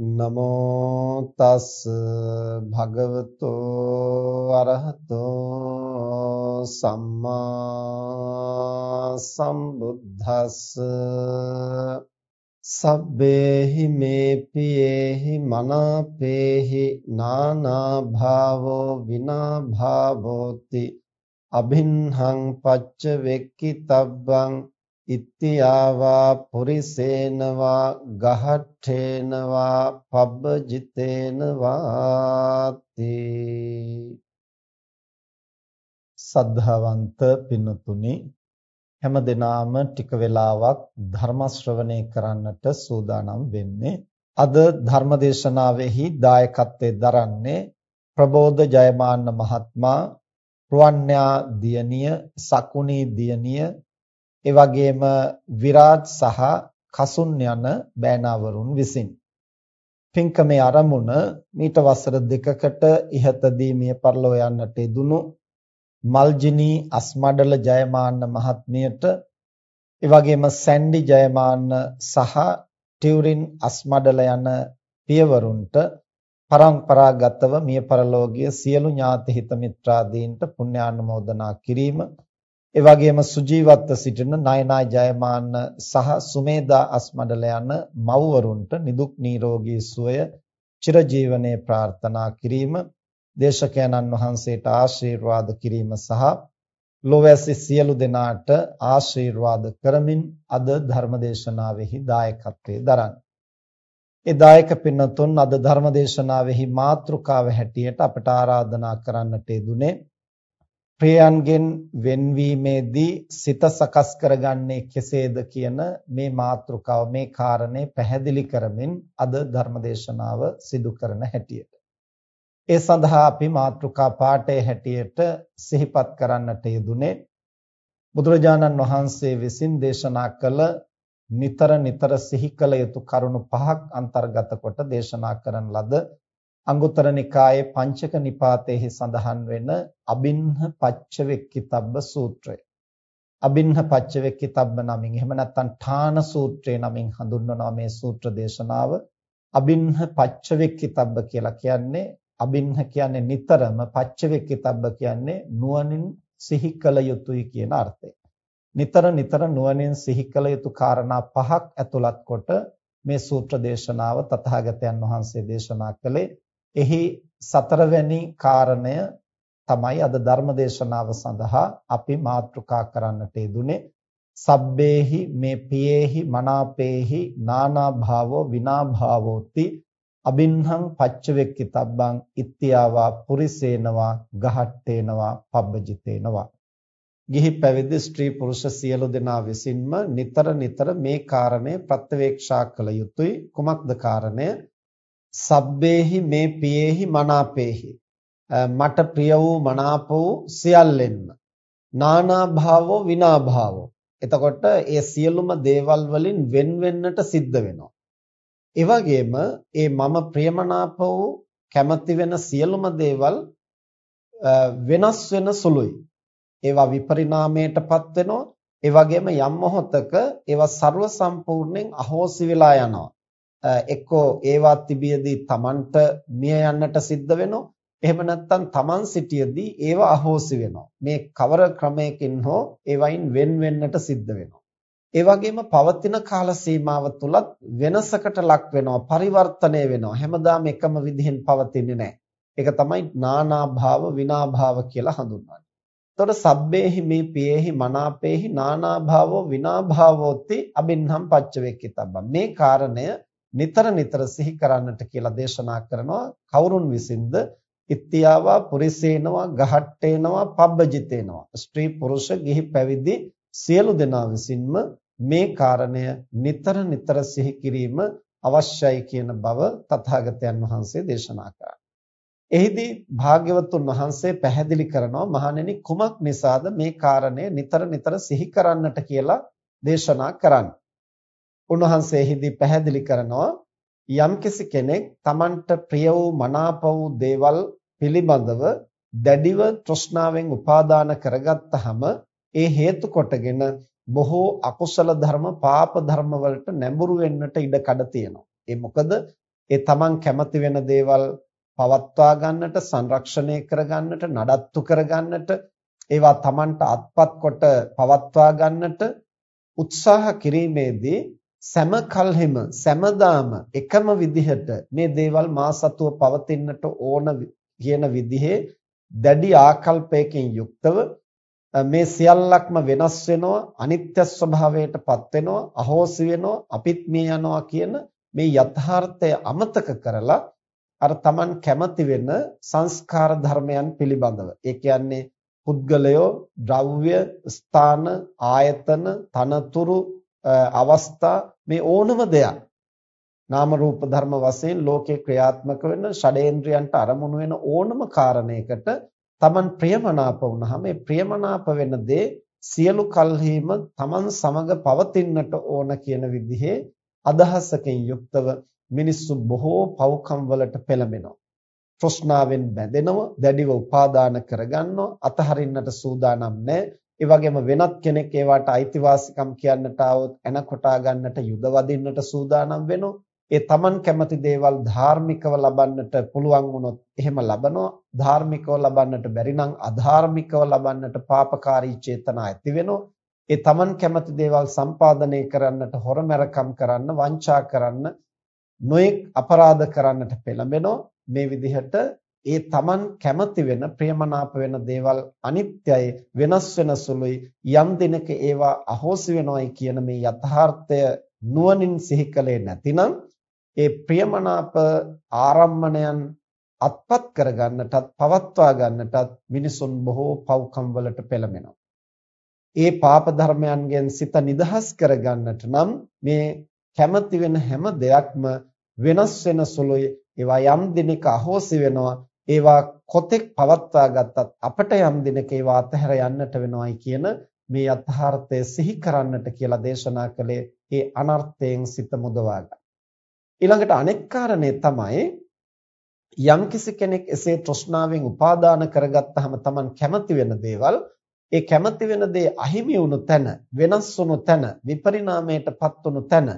නමෝ තස් භගවතෝ අරහතෝ සම්මා සම්බුද්දස්ස. සබ්බේහි මේ පියේහි මනාපේහි නානා භාවෝ විනා භාවෝති අභින්හං පච්ච වෙක්කි තබ්බං ඉත්‍යාවා පුරිසේනවා ගහට්ඨේනවා පබ්බජිතේනවාති. සද්ධාවන්ත පින්නතුනි හැම දිනාම ටික වෙලාවක් ධර්ම ශ්‍රවණය කරන්නට සූදානම් වෙන්නේ. අද ධර්මදේශනාවෙහි දායකත්වයෙන් දරන්නේ ප්‍රබෝධ ජයමාන්න මහත්මයා රුවන්‍යා දියණිය සකුණී දියණිය ඒ වගේම විරාජ් සහ කසුන් යන බෑනාවරුන් විසින්. පින්කමේ ආරමුණ මීට වසර දෙකකට ඉහතදී මිය පරලෝ යන්නට යෙදුණු මල්ජිනී අස්මඩල ජයමාන්න මහත්මියට ඒ වගේම සැන්ඩි ජයමාන්න සහ ටියුරින් අස්මඩල යන පියවරුන්ට පරම්පරාගතව මිය පරලෝකීය සියලු ඥාති හිත මිත්‍රාදීන්ට පුණ්‍යානුමෝදනා කිරීම ඒ වගේම සුජීවත්ව සිටින නයනා ජයමාන්න සහ සුමේදා අස්මඩල යන මව්වරුන්ට නිදුක් නිරෝගී සුවය චිරජීවනයේ ප්‍රාර්ථනා කිරීම දේශකයන්න් වහන්සේට ආශිර්වාද කිරීම සහ ලෝවැසි සියලු දෙනාට ආශිර්වාද කරමින් අද ධර්මදේශනාවෙහි දායකත්වයේ දරන. ඒ දායක පින්නතුන් අද ධර්මදේශනාවෙහි මාතෘකාව හැටියට අපට ආරාධනා කරන්නට යෙදුනේ ප්‍රියයන්ගෙන් වෙන්වීමේදී සිත සකස් කරගන්නේ කෙසේද කියන මේ මාතෘකාව මේ කාරණේ පැහැදිලි කරමින් අද ධර්මදේශනාව සිදු කරන හැටියට. ඒ සඳහා අපි මාතෘකා පාඩේ හැටියට සිහිපත් කරන්නට යෙදුනේ බුදුරජාණන් වහන්සේ විසින් දේශනා කළ නිතර නිතර සිහි කළ යුතු කරුණු පහක් අන්තර්ගත කොට දේශනා කරන ලද අංගුත්තර නිකායේ පංචක නිපාතේහි සඳහන් වෙන අබින්හ පච්චවෙක්කිතබ්බ සූත්‍රය. අබින්හ පච්චවෙක්කිතබ්බ නමින් එහෙම නැත්නම් ඨාන සූත්‍රය නමින් හඳුන්වනවා මේ සූත්‍ර දේශනාව. අබින්හ පච්චවෙක්කිතබ්බ කියලා කියන්නේ අබින්හ කියන්නේ නිතරම පච්චවෙක්කිතබ්බ කියන්නේ නුවණින් සිහි කළ යුතුයි කියන අර්ථය. නිතර නිතර නුවණින් සිහි කළ යුතු කාරණා පහක් ඇතුළත් කොට මේ සූත්‍ර දේශනාව තථාගතයන් වහන්සේ දේශනා කළේ එහි සතරවැනි කාරණය තමයි අද ධර්ම දේශනාව සඳහා අපි මාතෘකා කරන්නට යෙදුනේ. සබ්බේහි මේ පියේහි මනාපේහි නානා භාවෝ විනා භාවෝති අබින්හං පච්චවෙක්කිතබ්බං ඉත්‍යාවා පුරිසේනවා ගහට්ටේනවා පබ්බජිතේනවා. ගිහි පැවිදි ස්ත්‍රී පුරුෂ සියලු දෙනා විසින්ම නිතර නිතර මේ කාරණය ප්‍රත්‍යවේක්ෂා කළ යුතුයි. කුමක්ද කාරණය? සබ්බේහි මේ පියේහි මනාපේහි. මට ප්‍රිය වූ මනාප වූ සියල්ලෙන්න නානා භාවෝ විනා භාවෝ එතකොට ඒ සියලුම දේවල් වලින් වෙන් වෙන්නට සිද්ධ වෙනවා. ඒ වගේම ඒ මම ප්‍රියමනාප වූ කැමති වෙන සියලුම දේවල් වෙනස් වෙන සුළුයි. ඒවා විපරිණාමයටපත් වෙනවා. ඒ වගේම යම් මොහොතක ඒවා ਸਰව සම්පූර්ණයෙන් අහෝසි වෙලා යනවා. එක්කෝ ඒවා තිබියදී Tamanට මිය යන්නට සිද්ධ වෙනවා. එහෙම නැත්නම් Taman සිටියදී ඒවා අහෝසි වෙනවා. මේ කවර ක්‍රමයකින් හෝ ඒවයින් වෙන් වෙන්නට සිද්ධ වෙනවා. ඒ වගේම පවතින කාල සීමාව තුලත් වෙනසකට ලක් වෙනවා, පරිවර්තනය වෙනවා. හැමදාම එකම විදිහෙන් පවතින්නේ නැහැ. ඒක තමයි නානා භාව විනා භාව කියලා හඳුන්වන්නේ. එතකොට සබ්බේහි මේ පියේහි මනාපේහි නානා භාවෝ විනා භාවෝති අබින්නම් පච්චවේක්කිතබ්බ මේ කාරණය නිතර නිතර සිහි කරන්නට කියලා දේශනා කරනවා කවුරුන් විසින්ද ඉත්‍යාවා පුරිසේනවා ගහට්ටේනවා පබ්බජිතේනවා ස්ත්‍රී පුරුෂ ගිහි පැවිදි සියලු දෙනා විසින්ම මේ කාරණය නිතර නිතර සිහි කිරීම අවශ්‍යයි කියන බව තථාගතයන් වහන්සේ දේශනා කරා. එහිදී භාග්‍යවතුන් වහන්සේ පැහැදිලි කරනවා මහණෙනි කුමක් නිසාද මේ කාරණය නිතර නිතර සිහි කරන්නට කියලා දේශනා කරන්නේ. උන්වහන්සේ එහිදී පැහැදිලි කරනවා යම්කිසි කෙනෙක් Tamanට ප්‍රිය වූ මනාප වූ දේවල් පිළිබඳව දැඩිව තෘෂ්ණාවෙන් උපාදාන කරගත්තාම ඒ හේතු කොටගෙන බොහෝ අකුසල ධර්ම පාප ධර්ම වලට නැඹුරු වෙන්නට ඉඩ කඩ තියෙනවා. ඒ මොකද ඒ Taman කැමති වෙන දේවල් පවත්වා ගන්නට සංරක්ෂණය කරගන්නට නඩත්තු කරගන්නට ඒවා Tamanට අත්පත් කොට පවත්වා ගන්නට උත්සාහ කිරීමේදී සෑම කල්හිම සෑමදාම එකම විදිහට මේ දේවල් මා සතුව පවතින්නට ඕන කියන විදිහේ දැඩි ආකල්පයකින් යුක්තව මේ සියල්ලක්ම වෙනස් වෙනවා අනිත්‍ය ස්වභාවයටපත් වෙනවා අහෝසි වෙනවා අපිත් මේ යනවා කියන මේ යථාර්ථය අමතක කරලා අර Taman කැමති වෙන සංස්කාර ධර්මයන් පිළිබඳව. ඒ කියන්නේ පුද්ගලයෝ, ද්‍රව්‍ය, ස්ථාන, ආයතන, තනතුරු, අවස්ථා මේ ඕනම දෙයක් නාම රූප ධර්ම වශයෙන් ලෝකේ ක්‍රියාත්මක වෙන ෂඩේන්ද්‍රයන්ට අරමුණු වෙන ඕනම කාරණයකට Taman ප්‍රියමනාප වුණාම මේ ප්‍රියමනාප වෙන දේ සියලු කල්හිම Taman සමග පවතින්නට ඕන කියන විදිහේ අදහසකින් යුක්තව මිනිස්සු බොහෝ පව්කම් වලට පෙළඹෙනවා. තෘෂ්ණාවෙන් බැඳෙනවා, දැඩිව උපාදාන කරගන්නවා, අතහරින්නට සූදානම් නැහැ. ඒ වගේම වෙනත් කෙනෙක් ඒවට අයිතිවාසිකම් කියන්නට આવොත් එන කොටා ගන්නට යුද වදින්නට සූදානම් වෙනවා. ඒ Taman කැමති දේවල් ධාර්මිකව ලබන්නට පුළුවන් වුණොත් එහෙම ලබනවා. ධාර්මිකව ලබන්නට බැරි නම් අධාර්මිකව ලබන්නට පාපකාරී චේතනා ඇති වෙනවා. ඒ Taman කැමති දේවල් සම්පාදනය කරන්නට හොරමැරකම් කරන්න, වංචා කරන්න නොඑක් අපරාධ කරන්නට පෙළඹෙනවා මේ විදිහට ඒ Taman කැමති වෙන ප්‍රියමනාප වෙන දේවල් අනිත්‍යයි වෙනස් වෙන සුළුයි යම් දිනක ඒවා අහෝසි වෙනවයි කියන මේ යථාර්ථය නුවණින් සිහි කලේ නැතිනම් ඒ ප්‍රියමනාප ආරම්මණයන් අත්පත් කරගන්නටත් පවත්වා ගන්නටත් මිනිසුන් බොහෝ පව්කම් වලට පෙළඹෙනවා. ඒ පාප ධර්මයන්ගෙන් සිත නිදහස් කරගන්නට නම් මේ කැමති වෙන හැම දෙයක්ම වෙනස් වෙන සුළුයි ඒවා යම් දිනක අහෝසි වෙනවා ඒවා කොතෙක් පවත්වා ගත්තත් අපට යම් දිනක ඒවා අතහැර යන්නට වෙනවයි කියන මේ යථාර්ථය සිහි කරන්නට කියලා දේශනා කළේ ඒ අනර්ථයෙන් සිත මුදවා ගන්න. ඊළඟට අනෙක් කාරණේ තමයි යම්කිසි කෙනෙක් එසේ තෘෂ්ණාවෙන් උපාදාන කරගත්තාම Taman කැමති වෙන දේවල් ඒ කැමති වෙන දේ අහිමි වුණු තැන වෙනස් වුණු තැන විපරිණාමයටපත් වුණු තැන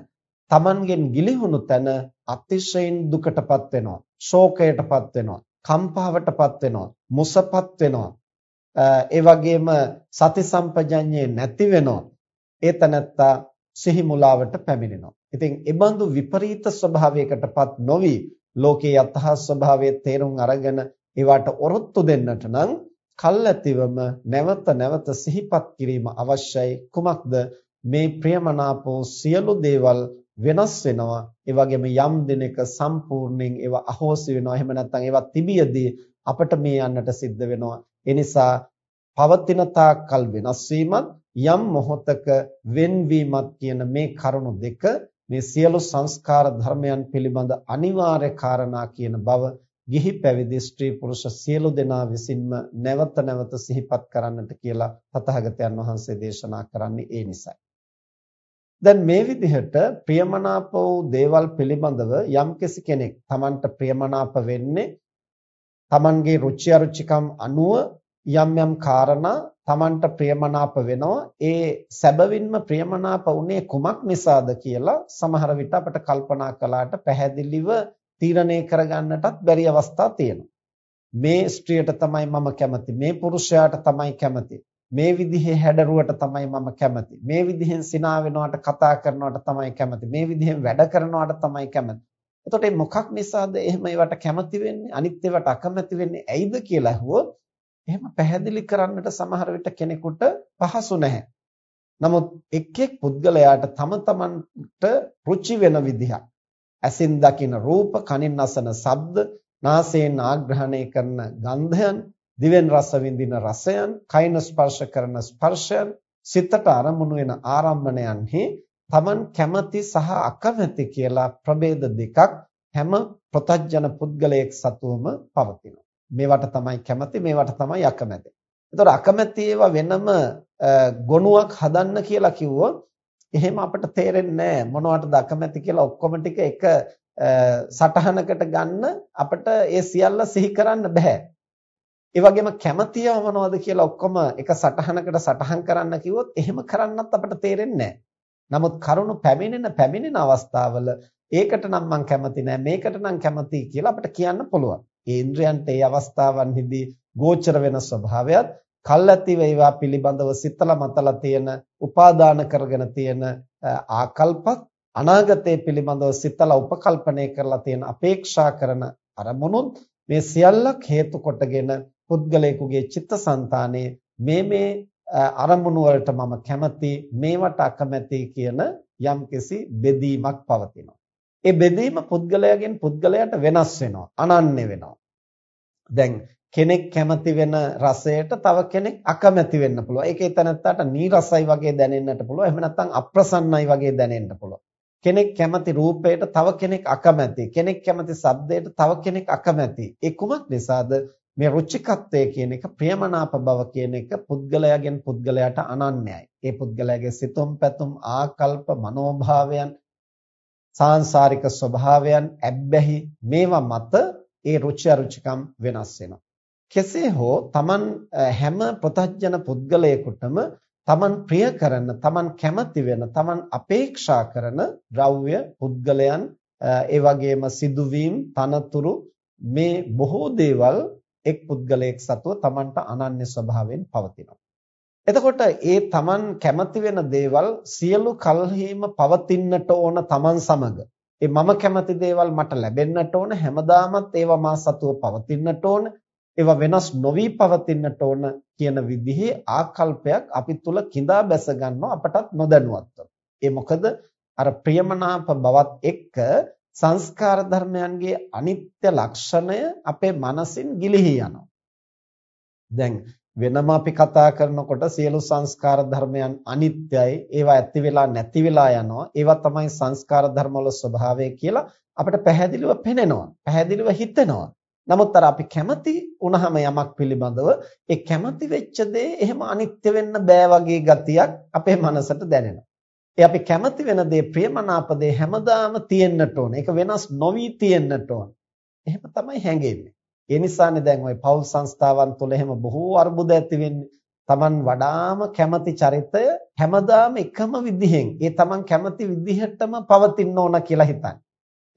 Tamanගෙන් ගිලිහුණු තැන අතිශයින් දුකටපත් වෙනවා ශෝකයටපත් වෙනවා කම්පාවටපත් වෙනවා මුසපත් වෙනවා. ඒ වගේම සති සම්පජඤ්ඤේ නැති වෙනවා. ඒ තනත්තා සිහි මුලාවට පැමිණෙනවා. ඉතින් ඒ බඳු විපරීත ස්වභාවයකටපත් නොවි ලෝකේ යථා ස්වභාවයේ තේරුම් අරගෙන ඒවට ඔරොත්තු දෙන්නට නම් කල්ැතිවම නැවත නැවත සිහිපත් කිරීම අවශ්‍යයි. කුමක්ද? මේ ප්‍රියමනාපෝ සියලු දේවල් වෙනස් වෙනවා. ඒ වගේම යම් දිනක සම්පූර්ණයෙන් ඒවා අහෝසි වෙනවා. එහෙම නැත්නම් ඒවා තිබියදී අපට මේ යන්නට සිද්ධ වෙනවා. ඒ නිසා පවතින තාක්කල් වෙනස් වීමත් යම් මොහොතක වෙන්වීමත් කියන මේ කරුණු දෙක මේ සියලු සංස්කාර ධර්මයන් පිළිබඳ අනිවාර්ය කාරණා කියන බව ගිහි පැවිදි ස්ත්‍රී පුරුෂ සියලු දෙනා විසින්ම නැවත නැවත සිහිපත් කරන්නට කියලා තථාගතයන් වහන්සේ දේශනා කරන්නේ ඒ නිසයි. දැන් මේ විදිහට ප්‍රියමනාප වූ දේවල් පිළිබඳව යම්කිසි කෙනෙක් Tamanට ප්‍රියමනාප වෙන්නේ Tamanගේ රුචි අරුචිකම් අනුව යම් යම් කාරණා Tamanට ප්‍රියමනාප වෙනවා. ඒ සැබවින්ම ප්‍රියමනාප උනේ කුමක් නිසාද කියලා සමහර විට අපට කල්පනා කළාට පැහැදිලිව තීරණය කරගන්නටත් බැරි අවස්ථා තියෙනවා. මේ ස්ත්‍රියට තමයි මම කැමති. මේ පුරුෂයාට තමයි කැමති. මේ විදිහේ හැඩරුවට තමයි මම කැමති. මේ විදිහෙන් සිනා වෙනවට කතා කරනවට තමයි කැමති. මේ විදිහෙන් වැඩ කරනවට තමයි කැමති. එතකොට මේ මොකක් නිසාද එහෙම ඒවට කැමති වෙන්නේ? අනිත් ඒවාට අකමැති වෙන්නේ ඇයිද කියලා අහුවොත් එහෙම පැහැදිලි කරන්නට සමහර විට කෙනෙකුට පහසු නැහැ. නමුත් එක් එක් පුද්ගලයාට තම තමන්ට රුචි වෙන විදිහක් ඇසින් දකින රූප, කනින් අසන ශබ්ද, නාසයෙන් ආග්‍රහණය කරන ගන්ධයන්, දිවෙන් රස විඳින රසයන්, කයින් ස්පර්ශ කරන ස්පර්ශයන්, සිතට අරමුණු වෙන ආරම්මණයන්හි තමන් කැමති සහ අකමැති කියලා ප්‍රභේද දෙකක් හැම ප්‍රතජන පුද්ගලයෙක් සතුවම පවතිනවා. මේවට තමයි කැමති මේවට තමයි අකමැති. ඒතකොට අකමැති ඒවා වෙනම ගොනුවක් හදන්න කියලා කිව්වොත් එහෙම අපිට තේරෙන්නේ නැහැ මොනවටද අකමැති කියලා ඔක්කොම ටික එක සටහනකට ගන්න අපිට ඒ සියල්ල සිහි කරන්න බෑ. ඒ වගේම කැමතියව මොනවද කියලා ඔක්කොම එක සටහනකට සටහන් කරන්න කිව්වොත් එහෙම කරන්නත් අපිට තේරෙන්නේ නැහැ. නමුත් කරුණු පැමිණෙන පැමිණෙන අවස්ථාවල ඒකට නම් මං කැමති නෑ මේකට නම් කැමති කියලා අපිට කියන්න පුළුවන්. ඒ ඉන්ද්‍රයන්ට ඒ අවස්ථාවන්හිදී ගෝචර වෙන ස්වභාවයත් කල්ැතිව ඒවා පිළිබඳව සිතලා මතලා තියෙන උපාදාන කරගෙන තියෙන ආකල්පත් අනාගතයේ පිළිබඳව සිතලා උපකල්පනය කරලා තියෙන අපේක්ෂා කරන අරමුණුත් මේ සියල්ලක් හේතු කොටගෙන පුද්ගලයෙකුගේ චිත්තසංතානයේ මේ මේ අරමුණු වලට මම කැමති මේවට අකමැති කියන යම්කිසි බෙදීමක් පවතිනවා. ඒ බෙදීම පුද්ගලයාගෙන් පුද්ගලයාට වෙනස් වෙනවා, අනන්‍ය වෙනවා. දැන් කෙනෙක් කැමති වෙන රසයට තව කෙනෙක් අකමැති වෙන්න පුළුවන්. ඒක එතනත්තට නීරසයි වගේ දැනෙන්නට පුළුවන්. එහෙම නැත්නම් අප්‍රසන්නයි වගේ දැනෙන්න පුළුවන්. කෙනෙක් කැමති රූපයට තව කෙනෙක් අකමැති. කෙනෙක් කැමති ශබ්දයට තව කෙනෙක් අකමැති. ඒ කුමක් නිසාද? මේ රුචිකත්වය කියන එක ප්‍රියමනාප බව කියන එක පුද්ගලයාගෙන් පුද්ගලයාට අනන්‍යයි. ඒ පුද්ගලයාගේ සිතුම් පැතුම් ආකල්ප මනෝභාවයන් සාංශාරික ස්වභාවයන් ඇබ්බැහි මේවා මත ඒ රුචි අරුචිකම් වෙනස් වෙනවා. කෙසේ හෝ Taman හැම ප්‍රතඥ පුද්ගලයෙකුටම Taman ප්‍රිය කරන, Taman කැමති වෙන, Taman අපේක්ෂා කරන ද්‍රව්‍ය, පුද්ගලයන්, ඒ වගේම සිදුවීම්, තනතුරු මේ බොහෝ දේවල් එක් පුද්ගලයෙක් සතුව Tamanට අනන්‍ය ස්වභාවයෙන් පවතිනවා. එතකොට ඒ Taman කැමති වෙන දේවල් සියලු කල්හිම පවතින්නට ඕන Taman සමග. ඒ මම කැමති දේවල් මට ලැබෙන්නට ඕන හැමදාමත් ඒවා මා සතුව පවතින්නට ඕන. ඒවා වෙනස් නොවි පවතින්නට ඕන කියන විදිහේ ආකල්පයක් අපි තුල கிඳා බැස ගන්නවා අපටත් නොදැනුවත්ව. ඒ මොකද අර ප්‍රියමනාප බවත් එක්ක සංස්කාර ධර්මයන්ගේ අනිත්‍ය ලක්ෂණය අපේ මනසින් ගිලිහි යනවා. දැන් වෙනම අපි කතා කරනකොට සියලු සංස්කාර ධර්මයන් අනිත්‍යයි ඒවා ඇති වෙලා නැති වෙලා යනවා. ඒවා තමයි සංස්කාර ධර්මවල ස්වභාවය කියලා අපිට පැහැදිලිව පෙනෙනවා පැහැදිලිව හිතෙනවා. නමුත් අර අපි කැමති වුණාම යමක් පිළිබඳව ඒ කැමති වෙච්ච දේ එහෙම අනිත්‍ය වෙන්න බෑ වගේ ගතියක් අපේ මනසට දැනෙනවා. ඒ අපි කැමති වෙන දේ ප්‍රියමනාප දේ හැමදාම තියෙන්නට ඕන. ඒක වෙනස් නොවි තියෙන්නට ඕන. එහෙම තමයි හැඟෙන්නේ. ඒ නිසානේ දැන් ওই පෞල් සංස්ථාවන් තුළ එහෙම බොහෝ අර්බුද ඇති වෙන්නේ. Taman වඩාම කැමති චරිතය හැමදාම එකම විදිහෙන් ඒ Taman කැමති විදිහටම පවතින්න ඕන කියලා හිතන්නේ.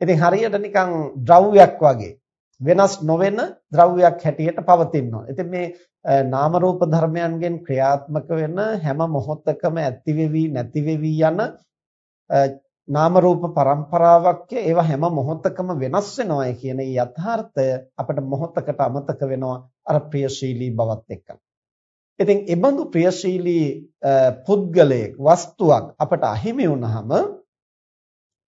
ඉතින් හරියට නිකන් ද්‍රව්‍යයක් වගේ වෙනස් නොවන ද්‍රව්‍යයක් හැටියට පවතින්න ඕන. ඉතින් මේ නාම රූප ධර්මයන්ගෙන් ක්‍රියාත්මක වෙන හැම මොහොතකම ඇති වෙවි නැති වෙවි යන නාම රූප પરම්පරාවක් ඒවා හැම මොහොතකම වෙනස් වෙනවායි කියන යථාර්ථය අපිට මොහොතකට අමතක වෙනවා අර ප්‍රියශීලී බවත් එක්ක. ඉතින් ඒ බඳු ප්‍රියශීලී පුද්ගලයෙක් වස්තුවක් අපට අහිමි වුනහම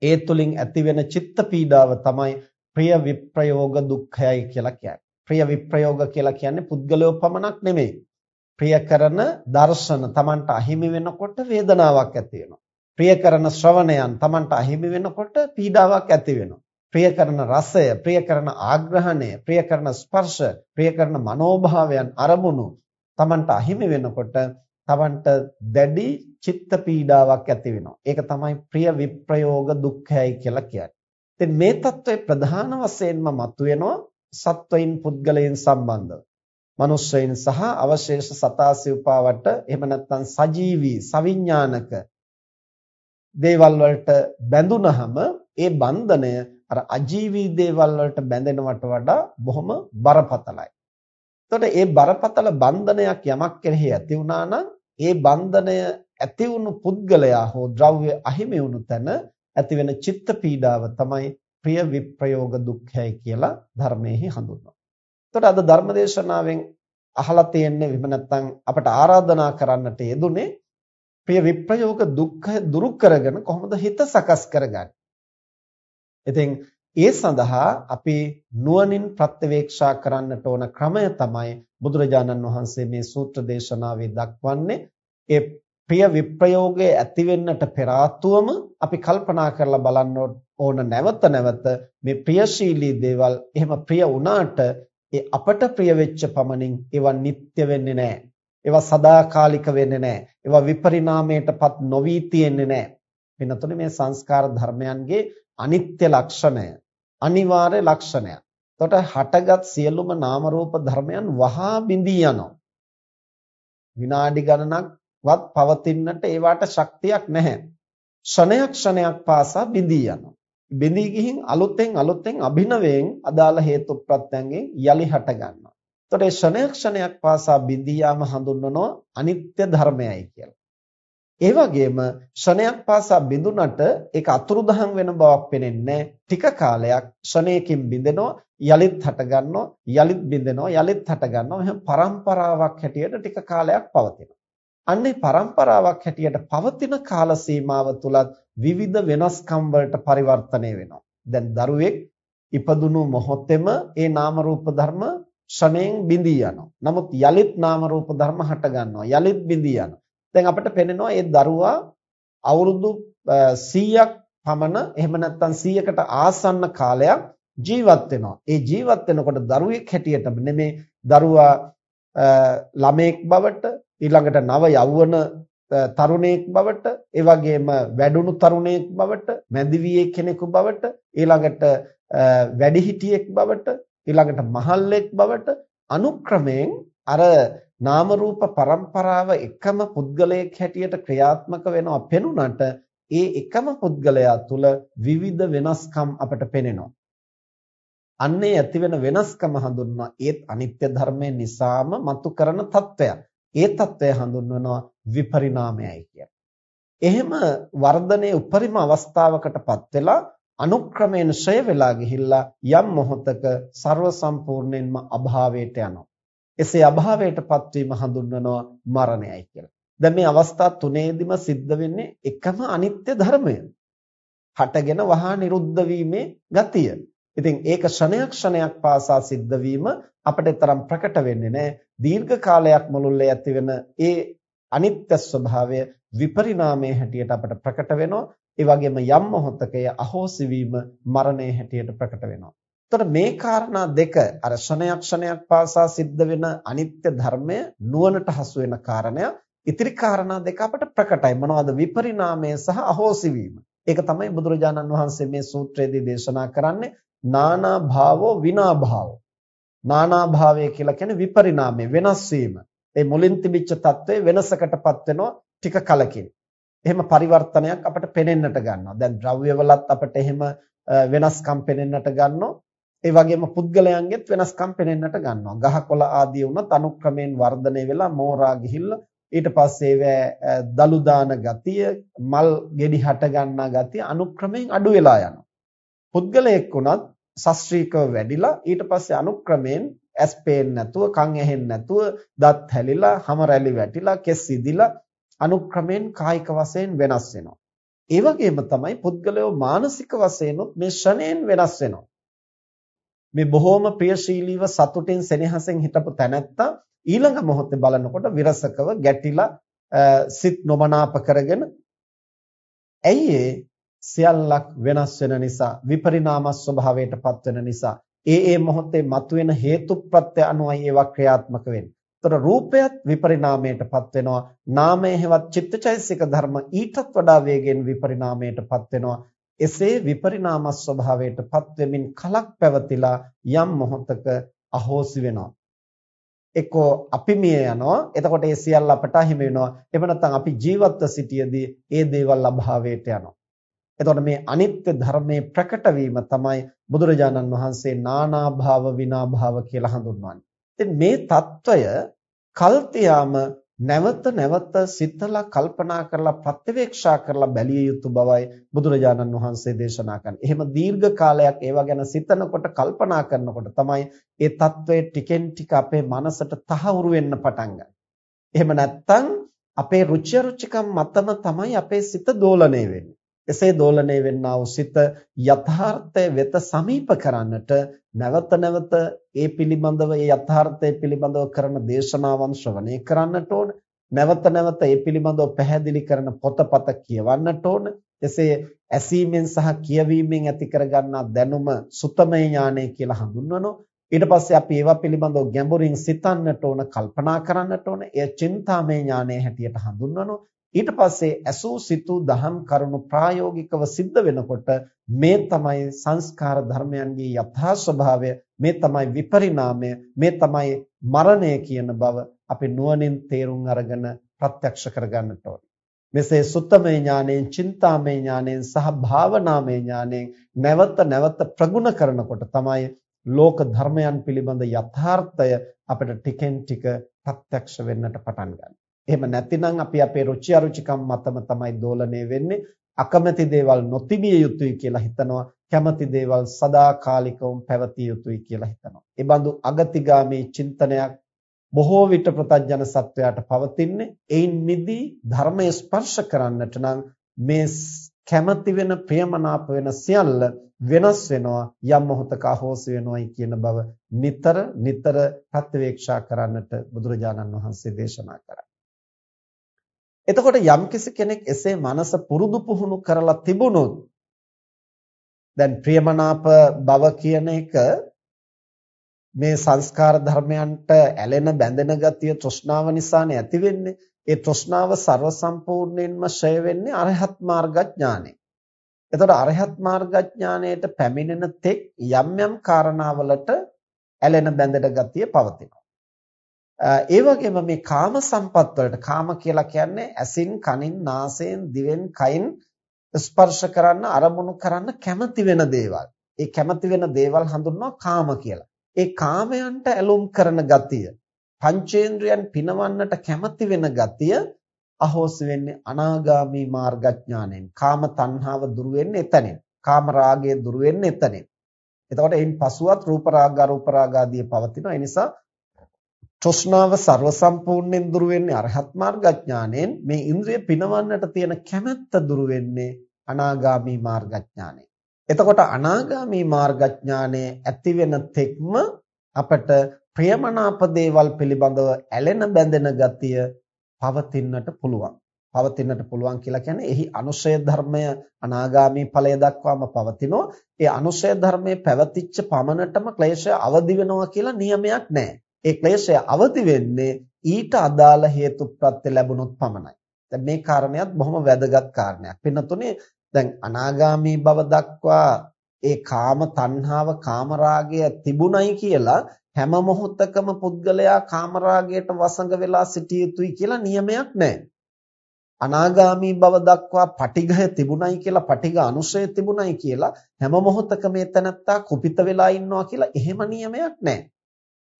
ඒ තුලින් ඇතිවෙන චිත්ත පීඩාව තමයි ප්‍රිය විප්‍රයෝග දුක්ඛයයි කියලා කියන්නේ. ප්‍රිය විප්‍රයෝග කියලා කියන්නේ පුද්ගලයෝ පමණක් නෙමෙයි. ප්‍රිය කරන දර්ශන Tamanට අහිමි වෙනකොට වේදනාවක් ඇති වෙනවා. ප්‍රිය කරන ශ්‍රවණයන් Tamanට අහිමි වෙනකොට පීඩාවක් ඇති වෙනවා. ප්‍රිය කරන රසය, ප්‍රිය කරන ආග්‍රහණය, ප්‍රිය කරන ස්පර්ශ, ප්‍රිය කරන මනෝභාවයන් අරමුණු Tamanට අහිමි වෙනකොට Tamanට දැඩි චිත්ත පීඩාවක් ඇති වෙනවා. ඒක තමයි ප්‍රිය විප්‍රයෝග දුක්ඛයයි කියලා කියන්නේ. ඉතින් මේ తත්වයේ ප්‍රධාන වශයෙන්ම මතුවෙනවා සත්වයින් පුද්ගලයන් සම්බන්ධව. මනුෂ්‍යයන් සහ අවශේෂ සතා සිව්පාවට එහෙම නැත්නම් සජීවී සවිඥානික දේවල් වලට බැඳුනහම ඒ බන්ධනය අර අජීවී දේවල් වලට බැඳෙනවට වඩා බොහොම බරපතලයි. එතකොට ඒ බරපතල බන්ධනයක් යමක් කෙරෙහි ඇති වුණා නම් ඒ බන්ධනය ඇති වුණු පුද්ගලයා හෝ ද්‍රව්‍ය අහිමි වුණු තැන ඇතිවෙන චිත්ත පීඩාව තමයි ප්‍රිය විප්‍රයෝග දුක්ඛයයි කියලා ධර්මයේ හඳුන්වනවා. එතකොට අද ධර්මදේශනාවෙන් අහලා තියෙන්නේ විම නැත්තම් අපට ආරාධනා කරන්නට යෙදුනේ ප්‍රිය විප්‍රයෝග දුක්ඛය දුරු කරගෙන කොහොමද හිත සකස් කරගන්නේ? ඉතින් ඒ සඳහා අපි නුවණින් ප්‍රත්‍යවේක්ෂා කරන්නට ඕන ක්‍රමය තමයි බුදුරජාණන් වහන්සේ මේ සූත්‍ර දේශනාවේ දක්වන්නේ ඒ ප්‍රිය විප්‍රයෝගයේ ඇති වෙන්නට පෙර අපි කල්පනා කරලා බලන්න ඕන නැවත නැවත මේ ප්‍රියශීලී දේවල් එහෙම ප්‍රිය වුණාට ඒ අපට ප්‍රිය වෙච්ච පමණින් ඒවා නිත්‍ය වෙන්නේ නැහැ. ඒවා සදාකාලික වෙන්නේ නැහැ. ඒවා විපරිණාමයටපත් නොවි තියෙන්නේ නැහැ. වෙනතොනේ මේ සංස්කාර ධර්මයන්ගේ අනිත්‍ය ලක්ෂණය අනිවාර්ය ලක්ෂණයක්. එතකොට හටගත් සියලුම නාම රූප ධර්මයන් වහා බිඳී යනවා. විනාඩි ගණනක්වත් පවතින්නට ඒවට ශක්තියක් නැහැ. ක්ෂණයක් ක්ෂණයක් පාසා බිඳී යනවා. බිඳී ගිහින් අලුතෙන් අලුතෙන් අභිනවයෙන් අදාළ හේතු ප්‍රත්‍යයෙන් යලි හට ගන්නවා. එතකොට ඒ ක්ෂණයක් ක්ෂණයක් පාසා බිඳී යාම හඳුන්වනවා අනිත්‍ය ධර්මයයි කියලා. ඒ වගේම ෂණයක් පාසා බිඳුනට ඒක අතුරුදහන් වෙන බවක් පේන්නේ ටික කාලයක් ෂණයකින් බිඳෙනවා යලිත් හට ගන්නවා යලිත් බිඳෙනවා යලිත් හට ගන්නවා එහෙනම් පරම්පරාවක් හැටියට ටික කාලයක් පවතිනවා අන්නේ පරම්පරාවක් හැටියට පවතින කාල සීමාව තුලත් විවිධ වෙනස්කම් වලට පරිවර්තනය වෙනවා. දැන් දරුවෙක් ඉපදුණු මොහොතේම ඒ නාම රූප ධර්ම ෂණයෙන් බිඳී යනවා. නමුත් යලිත් නාම රූප ධර්ම හට ගන්නවා. යලිත් බිඳී යනවා. දැන් අපිට පේනවා මේ දරුවා අවුරුදු 100ක් පමණ එහෙම නැත්නම් 100කට ආසන්න කාලයක් ජීවත් වෙනවා. ඒ ජීවත් වෙනකොට දරුවෙක් හැටියටම නෙමේ දරුවා ළමෙක් බවට ඊළඟට නව යෞවන තරුණයෙක් බවට ඒ වගේම වැඩුණු තරුණයෙක් බවට මැදිවියේ කෙනෙකු බවට ඊළඟට වැඩිහිටියෙක් බවට ඊළඟට මහල්ලෙක් බවට අනුක්‍රමයෙන් අර නාම රූප પરම්පරාව එකම පුද්ගලයෙක් හැටියට ක්‍රියාත්මක වෙනවා පෙනුනට ඒ එකම පුද්ගලයා තුල විවිධ වෙනස්කම් අපට පෙනෙනවා. අන්නේ ඇති වෙන වෙනස්කම හඳුන්වන ඒත් අනිත්‍ය ධර්මය නිසාම මතු කරන తත්වයක්. ඒ తත්වය හඳුන්වනවා විපරිණාමයයි කියලා. එහෙම වර්ධනයේ උපරිම අවස්ථාවකටපත් වෙලා අනුක්‍රමයෙන් ශ්‍රේ වෙලා ගිහිල්ලා යම් මොහොතක ਸਰව සම්පූර්ණයෙන්ම අභාවයට යනවා. එසේ අභාවයටපත් වීම හඳුන්වනවා මරණයයි කියලා. දැන් මේ අවස්ථා තුනේදීම සිද්ධ වෙන්නේ එකම අනිත්‍ය ධර්මය. හටගෙන වහා නිරුද්ධ වීමේ ගතිය. ඉතින් ඒක ක්ෂණයක් ක්ෂණයක් පාසා සිද්ධ වීම අපිට තරම් ප්‍රකට වෙන්නේ නැහැ. දීර්ඝ කාලයක් මුළුල්ලේ ඇති වෙන ඒ අනිත්‍ය ස්වභාවය විපරිණාමයේ හැටියට අපට ප්‍රකට වෙනවා. ඒ වගේම යම් මොහොතක අහෝසි වීම මරණයේ හැටියට ප්‍රකට වෙනවා. එතකොට මේ කාරණා දෙක අර ක්ෂණයක් ක්ෂණයක් පාසා සිද්ධ වෙන අනිත්‍ය ධර්මය නුවණට හසු වෙන කාරණය ඉතිරි කාරණා දෙක අපට ප්‍රකටයි මොනවද විපරිණාමය සහ අහෝසි වීම ඒක තමයි බුදුරජාණන් වහන්සේ මේ සූත්‍රයේදී දේශනා කරන්නේ නානා භාවෝ විනා භාවෝ නානා භාවය කියලා කියන්නේ විපරිණාමය වෙනස් වීම. ඒ මුලින් තිබිච්ච தત્ත්වය වෙනසකටපත් වෙනවා ටික කලකින්. එහෙම පරිවර්තනයක් අපට පෙනෙන්නට ගන්නවා. දැන් ද්‍රව්‍යවලත් අපට එහෙම වෙනස්කම් පෙනෙන්නට ගන්නවා. ඒ වගේම පුද්ගලයන්ගෙත් වෙනස්කම් පෙනෙන්නට ගන්නවා. ගහකොළ ආදී වුණත් අනුක්‍රමයෙන් වර්ධනය වෙලා මෝරා ගිහිල්ලා ඊට පස්සේ ඒව දලු දාන ගතිය, මල් ගෙඩි හට ගන්නා ගතිය අනුක්‍රමයෙන් අඩු වෙලා යනවා. පුද්ගලයෙක් වුණත් ශාස්ත්‍රීකව වැඩිලා ඊට පස්සේ අනුක්‍රමයෙන් ඇස් පේන්නේ නැතුව, කන් ඇහෙන්නේ නැතුව, දත් හැලිලා, හම රැලි වැටිලා, කෙස් සිදිලා අනුක්‍රමයෙන් කායික වශයෙන් වෙනස් වෙනවා. ඒ වගේම තමයි පුද්ගලයෝ මානසික වශයෙන්ුත් මේ ෂණයෙන් වෙනස් වෙනවා. මේ බොහොම ප්‍රියශීලීව සතුටින් සෙනෙහසෙන් හිටපු තැනැත්තා ඊළඟ මොහොතේ බලනකොට විරසකව ගැටිලා සිත් නොමනාප කරගෙන ඇයි සියල්ලක් වෙනස් වෙන නිසා විපරිණාම ස්වභාවයටපත් වෙන නිසා ඒ ඒ මොහොතේ මතුවෙන හේතුප්‍රත්‍ය අනුවයි ඒවා ක්‍රියාත්මක වෙන්නේ. ඒතර රූපයත් විපරිණාමයටපත් වෙනවා. නාමය හේවත් චිත්තචෛසික ධර්ම ඊටත් වඩා වේගෙන් විපරිණාමයටපත් වෙනවා. එසේ විපරිණාම ස්වභාවයටපත් වෙමින් කලක් පැවතිලා යම් මොහොතක අහෝසි වෙනවා. එක්කෝ අපි මිය යනවා. එතකොට ඒ සියල්ල අපට අහිමි වෙනවා. එහෙම නැත්නම් අපි ජීවත්ව සිටියේදී ඒ දේවල් අභාවයට යනවා. එතකොට මේ අනිත්‍ය ධර්මයේ ප්‍රකට වීම තමයි බුදුරජාණන් වහන්සේ නානාභාව විනාභාව කියලා හඳුන්වන්නේ. ඉතින් මේ తত্ত্বය කල්තියාම නැවත නැවත සිතලා කල්පනා කරලා ප්‍රත්‍යවේක්ෂා කරලා බැලිය යුතු බවයි බුදුරජාණන් වහන්සේ දේශනා කරන්නේ. එහෙම දීර්ඝ කාලයක් ඒවා ගැන සිතනකොට කල්පනා කරනකොට තමයි ඒ తত্ত্বය ටිකෙන් ටික අපේ මනසට තහවුරු වෙන්න පටන් ගන්නේ. එහෙම නැත්නම් අපේ රුචි අරුචිකම් මතම තමයි අපේ සිත දෝලණය වෙන්නේ. එසේ දෝලණය වෙන්නා වූ සිත යථාර්ථය වෙත සමීප කරන්නට නැවත නැවත ඒ පිළිබඳව ඒ යථාර්ථය පිළිබඳව කරන දේශනාවන් ශ්‍රවණය කරන්නට ඕන. නැවත නැවත ඒ පිළිබඳව පැහැදිලි කරන පොතපත කියවන්නට ඕන. එසේ ඇසීමෙන් සහ කියවීමෙන් ඇති කරගන්නා දැනුම සුතමේ ඥානය කියලා හඳුන්වනවා. ඊට පස්සේ අපි ඒවා පිළිබඳව ගැඹුරින් සිතන්නට ඕන කල්පනා කරන්නට ඕන. එය චින්තාමය ඥානය හැටියට හඳුන්වනවා. ඊට පස්සේ ඇසූ සිතූ දහම් කරුණු ප්‍රායෝගිකව සිද්ධ වෙනකොට මේ තමයි සංස්කාර ධර්මයන්ගේ යථා ස්වභාවය මේ තමයි විපරිණාමය මේ තමයි මරණය කියන බව අපි නුවණින් තේරුම් අරගෙන ප්‍රත්‍යක්ෂ කරගන්නට ඕනේ. මෙසේ සුත්තමේ ඥාණයෙන්, චින්තාමේ ඥාණයෙන් සහ භාවනාමේ ඥාණයෙන් නැවත නැවත ප්‍රගුණ කරනකොට තමයි ලෝක ධර්මයන් පිළිබඳ යථාර්ථය අපිට ටිකෙන් ටික ප්‍රත්‍යක්ෂ වෙන්නට පටන් ගන්නවා. එහෙම නැතිනම් අපි අපේ රුචි අරුචිකම් මතම තමයි දෝලණය වෙන්නේ. අකමැති දේවල් නොතිබිය යුතුයි කියලා හිතනවා. කැමති දේවල් සදාකාලිකවම පැවතිය යුතුයි කියලා හිතනවා. ඒ බඳු අගතිගාමී චින්තනයක් බොහෝ විට ප්‍රතඥ සත්වයාට පවතින්නේ. එයින් මිදී ධර්මය ස්පර්ශ කරන්නට නම් මේ කැමති වෙන ප්‍රියමනාප වෙන සියල්ල වෙනස් වෙනවා යම් මොහොතක අහෝසි වෙනවයි කියන බව නිතර නිතර ප්‍රත්‍යවේක්ෂා කරන්නට බුදුරජාණන් වහන්සේ දේශනා කරා. එතකොට යම්කිසි කෙනෙක් එසේ මනස පුරුදු පුහුණු කරලා තිබුණොත් දැන් ප්‍රියමනාප බව කියන එක මේ සංස්කාර ධර්මයන්ට ඇලෙන බැඳෙන ගතිය තෘෂ්ණාව නිසානේ ඇති වෙන්නේ. ඒ තෘෂ්ණාව ਸਰව සම්පූර්ණයෙන්ම ඡය වෙන්නේ අරහත් මාර්ගඥානෙ. එතකොට අරහත් මාර්ගඥානයට පැමිණෙන තෙක් යම් යම් කාරණාවලට ඇලෙන බැඳෙන ගතිය පවතිනවා. ඒ වගේම මේ කාම සම්පත් වලට කාම කියලා කියන්නේ ඇසින් කනින් නාසයෙන් දිවෙන් කයින් ස්පර්ශ කරන්න අරමුණු කරන්න කැමති වෙන දේවල්. ඒ කැමති වෙන දේවල් හඳුන්වනවා කාම කියලා. ඒ කාමයන්ට ඇලුම් කරන ගතිය පංචේන්ද්‍රයන් පිනවන්නට කැමති වෙන ගතිය අහෝස් වෙන්නේ අනාගාමී මාර්ගඥාණයෙන්. කාම තණ්හාව දුරු වෙන්නේ එතනින්. කාම රාගය දුරු වෙන්නේ එතනින්. එතකොට එයින් පසුවත් රූප රාග අරූප රාග ආදී පවතිනවා. ඒ නිසා තෘෂ්ණාව ਸਰව සම්පූර්ණයෙන් දුරු වෙන්නේ අරහත් මාර්ගඥාණයෙන් මේ ඉන්ද්‍රිය පිනවන්නට තියෙන කැමැත්ත දුරු වෙන්නේ අනාගාමී මාර්ගඥාණයෙන්. එතකොට අනාගාමී මාර්ගඥානයේ ඇති වෙන තෙක්ම අපට ප්‍රියමනාප දේවල් පිළිබඳව ඇලෙන බැඳෙන ගතිය පවතින්නට පුළුවන්. පවතින්නට පුළුවන් කියලා කියන්නේ එහි අනුශය ධර්මය අනාගාමී ඵලය දක්වාම පවතිනෝ. ඒ අනුශය ධර්මයේ පැවතිච්ච පමණටම ක්ලේශය අවදි වෙනවා කියලා නියමයක් නැහැ. ඒ ක්ලේශය අවදි වෙන්නේ ඊට අදාළ හේතු ප්‍රත්‍ය ලැබුණොත් පමණයි. දැන් මේ කාරණයක් බොහොම වැදගත් කාරණයක්. පින්නතුනේ දැන් අනාගාමී බව දක්වා ඒ කාම තණ්හාව කාමරාගය තිබුණයි කියලා හැම මොහොතකම පුද්ගලයා කාමරාගයට වසඟ වෙලා සිටිය යුතුයි කියලා නියමයක් නැහැ. අනාගාමී බව දක්වා පටිඝය තිබුණයි කියලා පටිඝ අනුශය තිබුණයි කියලා හැම මොහොතකම මේ තනත්තා කුපිත වෙලා ඉන්නවා කියලා එහෙම නියමයක් නැහැ.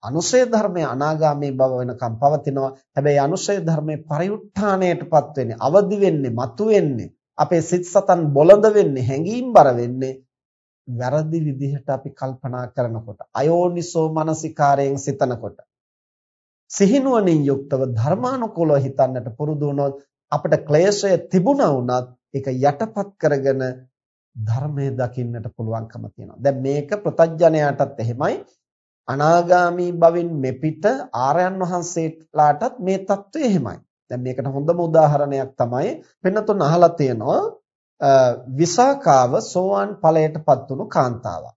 අනුශය ධර්මය අනාගාමී බව වෙනකම් පවතිනවා. හැබැයි අනුශය ධර්මයේ පරිඋත්ථාණයටපත් වෙන්නේ, අවදි වෙන්නේ, මතුවෙන්නේ, අපේ සිත් සතන් බොළඳ වෙන්නේ, හැඟීම්බර වෙන්නේ වැරදි විදිහට අපි කල්පනා කරනකොට, අයෝනිසෝ මනසිකාරයෙන් සිතනකොට. සිහිනුවණින් යුක්තව ධර්මානුකූලව හිතන්නට පුරුදු වුණොත් අපිට ක්ලේශය තිබුණා වුණත් ඒක යටපත් කරගෙන ධර්මය දකින්නට පුළුවන්කම තියෙනවා. දැන් මේක ප්‍රතඥයාටත් එහෙමයි අනාගාමී භවෙන් මෙපිට ආර්යයන් වහන්සේලාටත් මේ தত্ত্বය එහෙමයි. දැන් මේකට හොඳම උදාහරණයක් තමයි වෙනතුන් අහලා තියෙනවා විසාකාව සෝවාන් ඵලයටපත් වුණු කාන්තාවක්.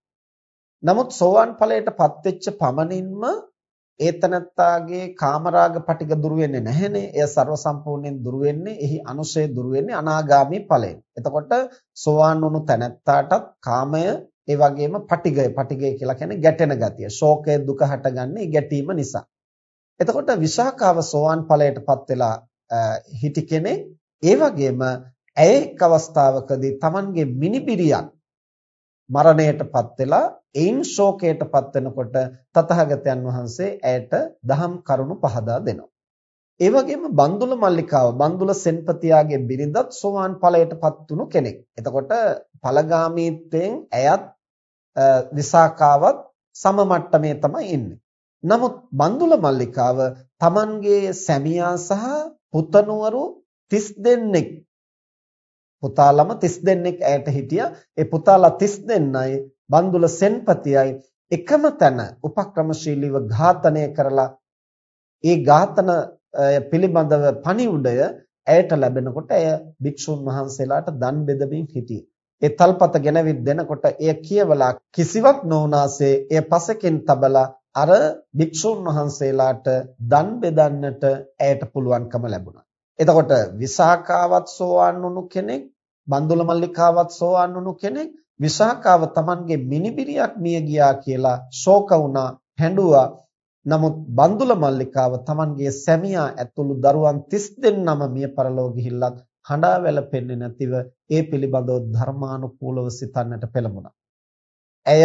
නමුත් සෝවාන් ඵලයටපත් වෙච්ච පමණින්ම ඒතනත්තාගේ කාමරාග පටික දුර වෙන්නේ නැහනේ. එය ਸਰව සම්පූර්ණයෙන් දුර වෙන්නේ. එහි අනුශය දුර වෙන්නේ අනාගාමී ඵලයෙන්. එතකොට සෝවාන් වුණු තැනත්තාටත් කාමය ඒ වගේම පටිගය පටිගය කියලා කියන්නේ ගැටෙන ගතිය. ශෝකය දුක හටගන්නේ ගැටීම නිසා. එතකොට විශාකාව සෝවාන් ඵලයටපත් වෙලා හිටි කෙනෙක් ඒ වගේම ඇය එක් අවස්ථාවකදී Tamanගේ මිනිබිරියක් මරණයටපත් වෙලා එයින් ශෝකයටපත් වෙනකොට තථාගතයන් වහන්සේ ඇයට දහම් කරුණු පහදා දෙනවා. ඒ වගේම බන්දුල මල්ලිකාව බන්දුල සෙන්පතියාගේ බිරිඳත් සෝවාන් ඵලයටපත් වුණු කෙනෙක්. එතකොට ඵලගාමීත්වයෙන් ඇයත් විසාකාවත් සම මට්ටමේ තමයි ඉන්නේ. නමුත් බන්දුල මල්ලිකාව Tamanගේ සැමියා සහ පුතණුවරු 30 දෙනෙක් පුතාලම 30 දෙනෙක් ඇයට හිටියා. ඒ පුතාලා 30 දෙන්නයි බන්දුල සෙන්පතියයි එකම තැන උපක්‍රමශීලීව ඝාතනය කරලා ඒ ඝාතන පිළිබඳව පණිවුඩය ඇයට ලැබෙනකොට ඇය භික්ෂුන් වහන්සේලාට දන් බෙදමින් හිටියේ. ඒ තල්පත ගෙනවිත් දෙනකොට එය කියවලා කිසිවක් නොඋනාසේ එය පසකින් තබලා අර භික්ෂුන් වහන්සේලාට දන් බෙදන්නට ඇයට පුළුවන්කම ලැබුණා. එතකොට විසාකාවත් සෝවාන් වුණු කෙනෙක්, බන්දුල මල්ලිකාවත් සෝවාන් වුණු කෙනෙක් විසාකාව Tamanගේ මිනිබිරියක් මිය ගියා කියලා ශෝක වුණා, හැඬුවා. නමුත් බන්දුල මල්ලිකාව Tamanගේ සැමියා ඇතුළු දරුවන් 30 දෙනාම මිය පරලෝ ගිහිල්ලත් හඬා වැළපෙන්නේ නැතිව ඒ පිළිබඳව ධර්මානුකූලව සිතන්නට පෙළඹුණා. ඇය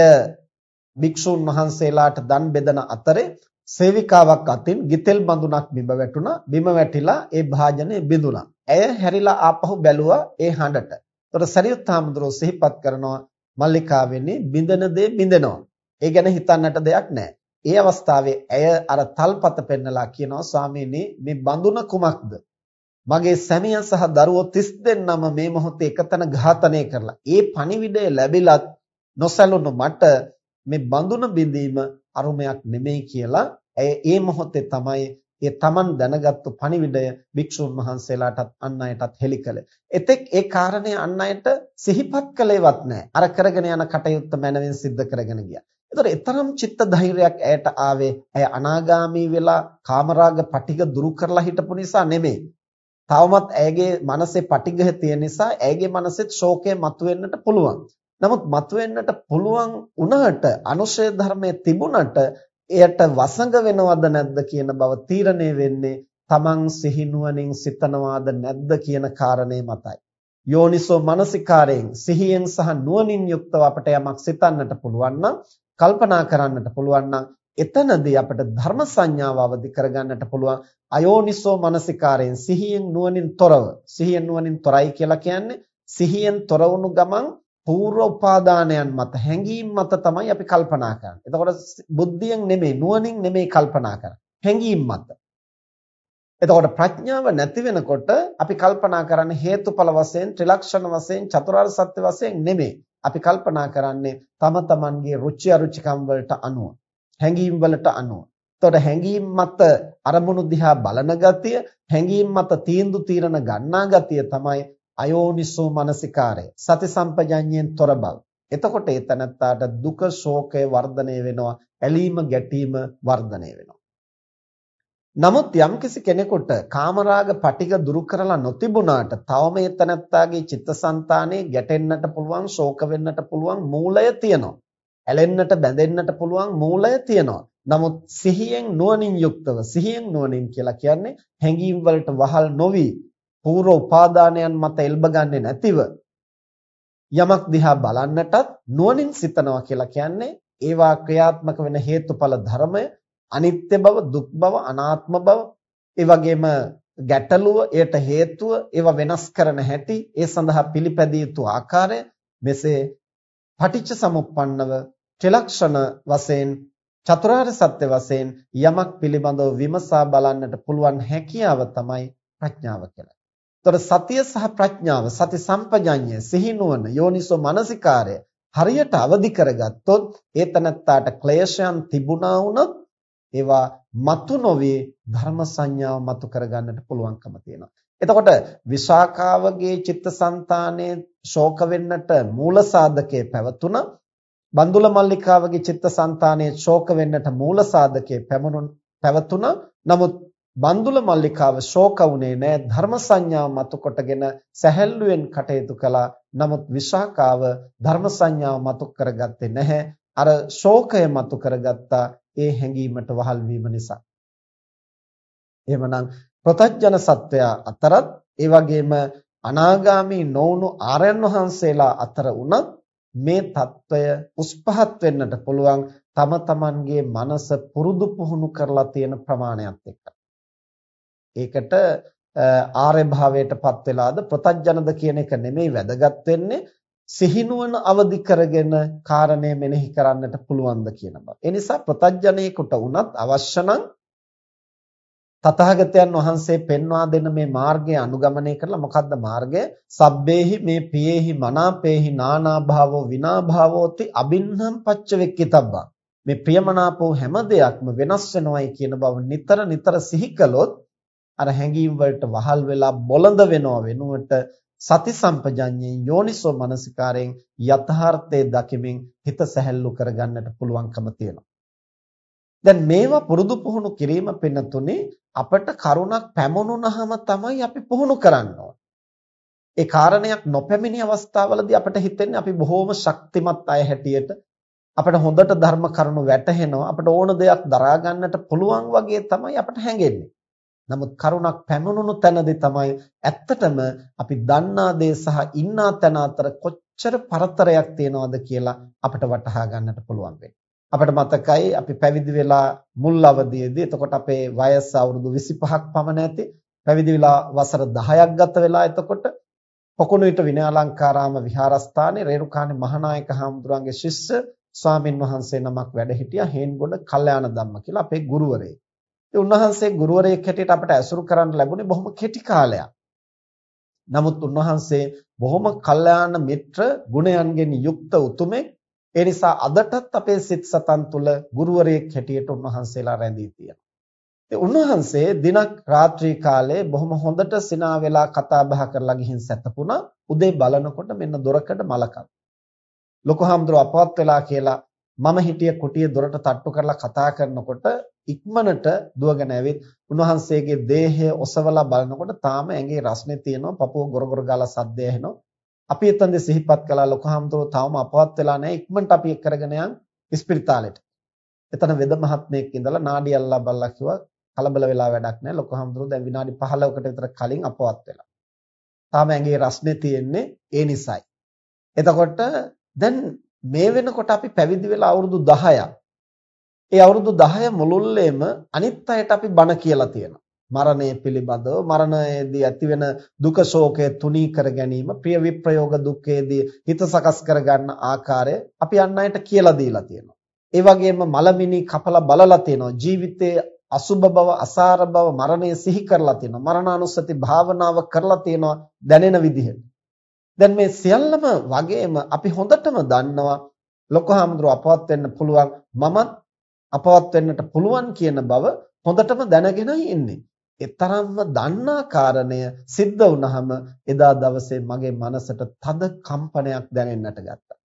භික්ෂුන් වහන්සේලාට දන් බෙදන අතරේ සේවිකාවක් අතින් ගිතෙල් බඳුනක් බිම වැටුණා. බිම වැටිලා ඒ භාජනය බිඳුණා. ඇය හැරිලා ආපහු බැලුවා ඒ හඬට. ඒතර සරියුත් හාමුදුරුවෝ සිහිපත් කරනවා මල්ලිකාවෙන්නේ බිඳන දේ බිඳෙනවා. ඒ ගැන හිතන්නට දෙයක් නැහැ. ඒ අවස්ථාවේ ඇය අර තල්පත පෙන්නලා කියනවා ස්වාමීනි මේ බඳුන කුමක්ද? මගේ සැමියා සහ දරුවෝ 30 දෙනාම මේ මොහොතේ එකතන ඝාතනය කරලා ඒ පණිවිඩය ලැබිලත් නොසැලුණු මට මේ බඳුන බිඳීම අරුමයක් නෙමෙයි කියලා ඇය ඒ මොහොතේ තමයි ඒ Taman දැනගත්තු පණිවිඩය භික්ෂුන් වහන්සේලාටත් අන් අයටත් හෙළි කළේ. එතෙක් ඒ කාරණය අන් අයට සිහිපත් කළේවත් නැහැ. අර කරගෙන යන කටයුත්ත මනවින් සිද්ධ කරගෙන ගියා. ඒතර ඊතරම් චිත්ත ධෛර්යයක් ඇයට ආවේ ඇය අනාගාමී වෙලා කාමරාග පටිග දුරු කරලා හිටපු නිසා නෙමෙයි. තවමත් ඇයගේ මනසේ පටිඝය තියෙන නිසා ඇයගේ මනසෙත් ශෝකය මතුවෙන්නට පුළුවන්. නමුත් මතුවෙන්නට පුළුවන් වුණාට අනුශය ධර්මයේ තිබුණට එයට වසඟ වෙනවද නැද්ද කියන බව තීරණය වෙන්නේ තමන් සිහිනුවණින් සිතනවාද නැද්ද කියන කාරණේ මතයි. යෝනිසෝ මනසිකාරයෙන් සිහියෙන් සහ නුවණින් යුක්තව අපට යමක් සිතන්නට පුළුවන් නම් කල්පනා කරන්නට පුළුවන් නම් එතනදී අපට ධර්ම සංඥාව අවදි කරගන්නට පුළුවන් අයෝනිසෝ මනසිකාරයෙන් සිහියෙන් නුවණින් තොරව සිහියෙන් නුවණින් තොරයි කියලා කියන්නේ සිහියෙන් තොර වුණු ගමන් පූර්ව උපාදානයන් මත හැඟීම් මත තමයි අපි කල්පනා කරන්නේ. එතකොට බුද්ධියෙන් නෙමෙයි නුවණින් නෙමෙයි කල්පනා කරන්නේ. හැඟීම් මත. එතකොට ප්‍රඥාව නැති වෙනකොට අපි කල්පනා කරන්නේ හේතුඵල වශයෙන් ත්‍රිලක්ෂණ වශයෙන් චතුරාර්ය සත්‍ය වශයෙන් නෙමෙයි. අපි කල්පනා කරන්නේ තම තමන්ගේ රුචි අරුචිකම් වලට අනුව. හැඟීම් වලට අනුව. එතකොට හැඟීම් මත අරමුණු දිහා බලන ගතිය, හැඟීම් මත තීන්දුව తీරන ගන්නා ගතිය තමයි අයෝනිසෝ මනසිකාරය. සති සම්පජඤ්ඤයෙන් තොර බව. එතකොට ඒ තනත්තාට දුක, ශෝකය වර්ධනය වෙනවා, ඇලීම, ගැටීම වර්ධනය වෙනවා. නමුත් යම්කිසි කෙනෙකුට කාමරාග පටිග දුරු කරලා නොතිබුණාට තවම ඒ තනත්තාගේ චිත්තසංතානයේ ගැටෙන්නට පුළුවන්, ශෝක වෙන්නට පුළුවන් මූලය තියෙනවා. ඇලෙන්නට බැඳෙන්නට පුළුවන් මූලය තියෙනවා. නමුත් සිහියෙන් නුවණින් යුක්තව සිහියෙන් නුවණින් කියලා කියන්නේ හැඟීම් වලට වහල් නොවි පූර්ව උපාදානයන් මත එල්බ ගන්නේ නැතිව යමක් දිහා බලන්නටත් නුවණින් සිතනවා කියලා කියන්නේ ඒවා ක්‍රියාත්මක වෙන හේතුඵල ධර්මය අනිත්‍ය බව දුක් බව අනාත්ම බව ඒ වගේම ගැටලුව එයට හේතුව ඒවා වෙනස් කරන හැටි ඒ සඳහා පිළිපැදිය යුතු ආකාරය මෙසේ පටිච්ච සමුප්පන්නව ත්‍රිලක්ෂණ වශයෙන් චතුරාර්ය සත්‍ය වශයෙන් යමක් පිළිබඳව විමසා බලන්නට පුළුවන් හැකියාව තමයි ප්‍රඥාව කියලා. එතකොට සතිය සහ ප්‍රඥාව සති සම්පජඤ්ඤය සිහිනුවන යෝනිසෝ මනසිකාරය හරියට අවදි කරගත්තොත් ඒ තනත්තාට ක්ලේශයන් තිබුණා වුණොත් ඒවා මතු නොවේ ධර්ම සංඥාව මතු කරගන්නට පුළුවන්කම තියෙනවා. එතකොට විශාකාවගේ චිත්තසංතානයේ ශෝක වෙන්නට මූල සාධකයේ පැවතුණා බන්දුල මල්ලිකාවගේ චිත්තසංතානයේ ශෝක වෙන්නට මූල සාධකයේ පැමුණුන් පැවතුණා. නමුත් බන්දුල මල්ලිකාව ශෝක වුණේ නැහැ ධර්ම සංඥාව මතු කොටගෙන සැහැල්ලුවෙන් කටයුතු කළා. නමුත් විශාකාව ධර්ම සංඥාව මතු කරගත්තේ නැහැ. අර ශෝකය මතු කරගත්තා. ඒ හැඟීමට වහල් වීම නිසා. එහෙමනම් ප්‍රතඥ සත්වයා අතරත් ඒ වගේම අනාගාමී නොවුණු ආර්යයන් වහන්සේලා අතර උනත් මේ తত্ত্বය උස්පහත් වෙන්නට පුළුවන් තම තමන්ගේ මනස පුරුදු පුහුණු කරලා තියෙන ප්‍රමාණයත් එක්ක. ඒකට ආර්ය භාවයටපත් වෙලාද ප්‍රතඥනද කියන එක නෙමෙයි වැදගත් වෙන්නේ සිහිනුවන අවදි කරගෙන කාරණය මෙනෙහි කරන්නට පුළුවන්ද කියන බව. ඒ නිසා ප්‍රතඥයෙකුට වුණත් අවශ්‍ය නම් තථාගතයන් වහන්සේ පෙන්වා දෙන මේ මාර්ගය අනුගමනය කරලා මොකද්ද මාර්ගය? සබ්බේහි මේ පියේහි මනාපේහි නානා භාවෝ විනා භාවෝති අබින්නම් පච්ච වෙක්කිතබ්බා. මේ ප්‍රියමනාපෝ හැම දෙයක්ම වෙනස් වෙනවයි කියන බව නිතර නිතර සිහි කළොත් අර හැඟීම් වලට වහල් වෙලා බොළඳ වෙනව වෙනුවට සති සම්පජඤ්ඤේ යෝනිසෝ මනසිකාරයෙන් යථාර්ථයේ දකිමින් හිත සැහැල්ලු කරගන්නට පුළුවන්කම තියෙනවා. දැන් මේවා පුරුදු පුහුණු කිරීම පින්නතුනේ අපට කරුණක් පැමුණුනහම තමයි අපි පුහුණු කරන්න ඒ කාරණයක් නොපැමිණි අවස්ථාවලදී අපට හිතෙන්නේ අපි බොහොම ශක්තිමත් අය හැටියට අපට හොඳට ධර්ම කරුණු වැටහෙනවා අපට ඕන දෙයක් දරා ගන්නට පුළුවන් වගේ තමයි අපට හැඟෙන්නේ. නමුත් කරුණක් පැමුණුණු තැනදී තමයි ඇත්තටම අපි දන්නා දේ සහ ඉන්නා තැන අතර කොච්චර පරතරයක් තියෙනවද කියලා අපිට වටහා ගන්නට පුළුවන් වෙන්නේ. අපිට මතකයි අපි පැවිදි වෙලා මුල් අවදියේදී එතකොට අපේ වයස අවුරුදු 25ක් පමණ ඇති. පැවිදි වෙලා වසර 10ක් ගත වෙලා එතකොට පොකුණුවිට විනයාලංකාරාම විහාරස්ථානයේ රේරුකාණේ මහානායක හාමුදුරන්ගේ ශිෂ්‍ය ස්වාමින් වහන්සේ නමක් වැඩ හිටියා හේන්ගොඩ කල්යාණ ධම්ම කියලා අපේ ගුරුවරයෙක්. ඒ උන්වහන්සේ ගුරුවරයෙක් හැටියට අපට ඇසුරු කරන්න ලැබුණේ බොහොම කෙටි කාලයක්. නමුත් උන්වහන්සේ බොහොම කල්යාණ මිත්‍ර ගුණයන්ගෙන් යුක්ත උතුමෙක් ඒ නිසා අදටත් අපේ සිත් සතන් තුල ගුරුවරයෙක් හැටියට උන්වහන්සේලා රැඳී තියෙනවා. ඒ උන්වහන්සේ දිනක් රාත්‍රී කාලේ බොහොම හොඳට සිනා වෙලා කතා බහ කරලා ගිහින් සැතපුණා. උදේ බලනකොට මෙන්න දොරකඩ මලකම්. ලොකු හාමුදුරුව අපවත් වෙලා කියලා මම හිටිය කුටියේ දොරට තට්ටු කරලා කතා කරනකොට ඉක්මනට දුවගෙන ඇවිත් උන්වහන්සේගේ දේහය ඔසවලා බලනකොට තාම ඇඟේ රස්නේ තියෙනවා පපුව ගොරගොර ගාලා සද්දය ඇහෙනවා අපි එතනදී සිහිපත් කළා ලොකුහාමුදුරුවෝ තවම අපවත් වෙලා නැහැ ඉක්මනට අපි එක් කරගෙන යන් ස්පිරිතාලෙට. එතන වෙද මහත්මයෙක් ඉඳලා නාඩි අල්ලා බලලා කිව්වා කලබල වෙලා වැඩක් නැහැ ලොකුහාමුදුරුවෝ දැන් විනාඩි 15කට විතර කලින් අපවත් වෙලා. තාම ඇඟේ රස්නේ තියෙන්නේ ඒ නිසයි. එතකොට දැන් මේ වෙනකොට අපි පැවිදි වෙලා අවුරුදු 10ක්. ඒ අවුරුදු 10 මුළුල්ලේම අනිත් අයට අපි බණ කියලා තියෙනවා. මරණය පිළිබඳව මරණයේදී ඇතිවෙන දුක ශෝකය තුනී කර ගැනීම ප්‍රිය විප්‍රයෝග දුක්ඛයේදී හිත සකස් කර ගන්න ආකාරය අපි අන් අයට කියලා දීලා තියෙනවා. ඒ වගේම මලමිනි කපලා බලලා තියෙනවා. ජීවිතයේ අසුබ බව අසාර බව මරණය සිහි කරලා තියෙනවා. මරණානුස්සති භාවනාව කරලා තියෙනවා දැනෙන විදිහට. දැන් මේ සියල්ලම වගේම අපි හොඳටම දන්නවා ලොකහාමුදුරුව අපවත් වෙන්න පුළුවන් මමත් අපවත් වෙන්නට පුළුවන් කියන බව හොඳටම දැනගෙනයි ඉන්නේ. එතරම්ම දන්නා කාරණය සිද්ධ වුණාම එදා දවසේ මගේ මනසට තද කම්පනයක් දැනෙන්නට ගත්තා.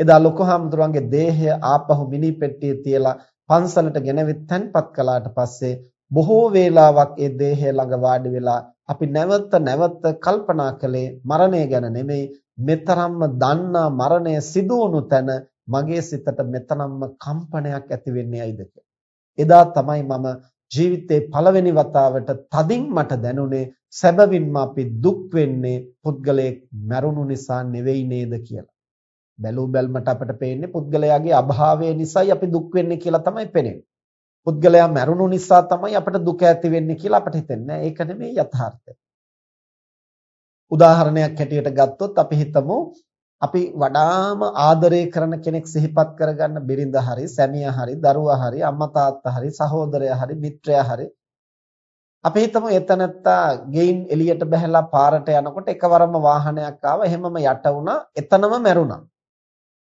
එදා ලොකු හාමුදුරන්ගේ දේහය ආපහු මිනි පෙට්ටියේ තියලා පන්සලට ගෙනවිත් තැන්පත් කළාට පස්සේ බොහෝ වේලාවක් ඒ දේහය ළඟ වාඩි වෙලා අපි නැවත නැවත කල්පනා කළේ මරණය ගැන නෙමෙයි මෙතරම්ම දන්නා මරණය සිදු වුණු තැන මගේ සිතට මෙතරම්ම කම්පනයක් ඇති වෙන්නේ ඇයිද එදා තමයි මම ජීවිතේ පළවෙනි වතාවට තදින් මට දැනුනේ සැබවින්ම අපි දුක් වෙන්නේ පුද්ගලයෙක් මැරුණු නිසා නෙවෙයි නේද කියලා. බැලූ බැල්මට අපට පේන්නේ පුද්ගලයාගේ අභාවය නිසායි අපි දුක් වෙන්නේ කියලා තමයි පේන්නේ. පුද්ගලයා මැරුණු නිසා තමයි අපට දුක ඇති වෙන්නේ කියලා අපට හිතෙන්නේ. ඒක නෙමෙයි යථාර්ථය. උදාහරණයක් හැටියට ගත්තොත් අපි හිතමු අපි වඩාම ආදරය කරන කෙනෙක් සිහිපත් කරගන්න බිරිඳ හරි සැමියා හරි දරුවා හරි අම්මා තාත්තා හරි සහෝදරයා හරි මිත්‍රයා හරි. අපි හිතමු එතනත්තා ගෙයින් එළියට බහැලා පාරට යනකොට එකවරම වාහනයක් ආවා එහෙමම යට වුණා එතනම මැරුණා.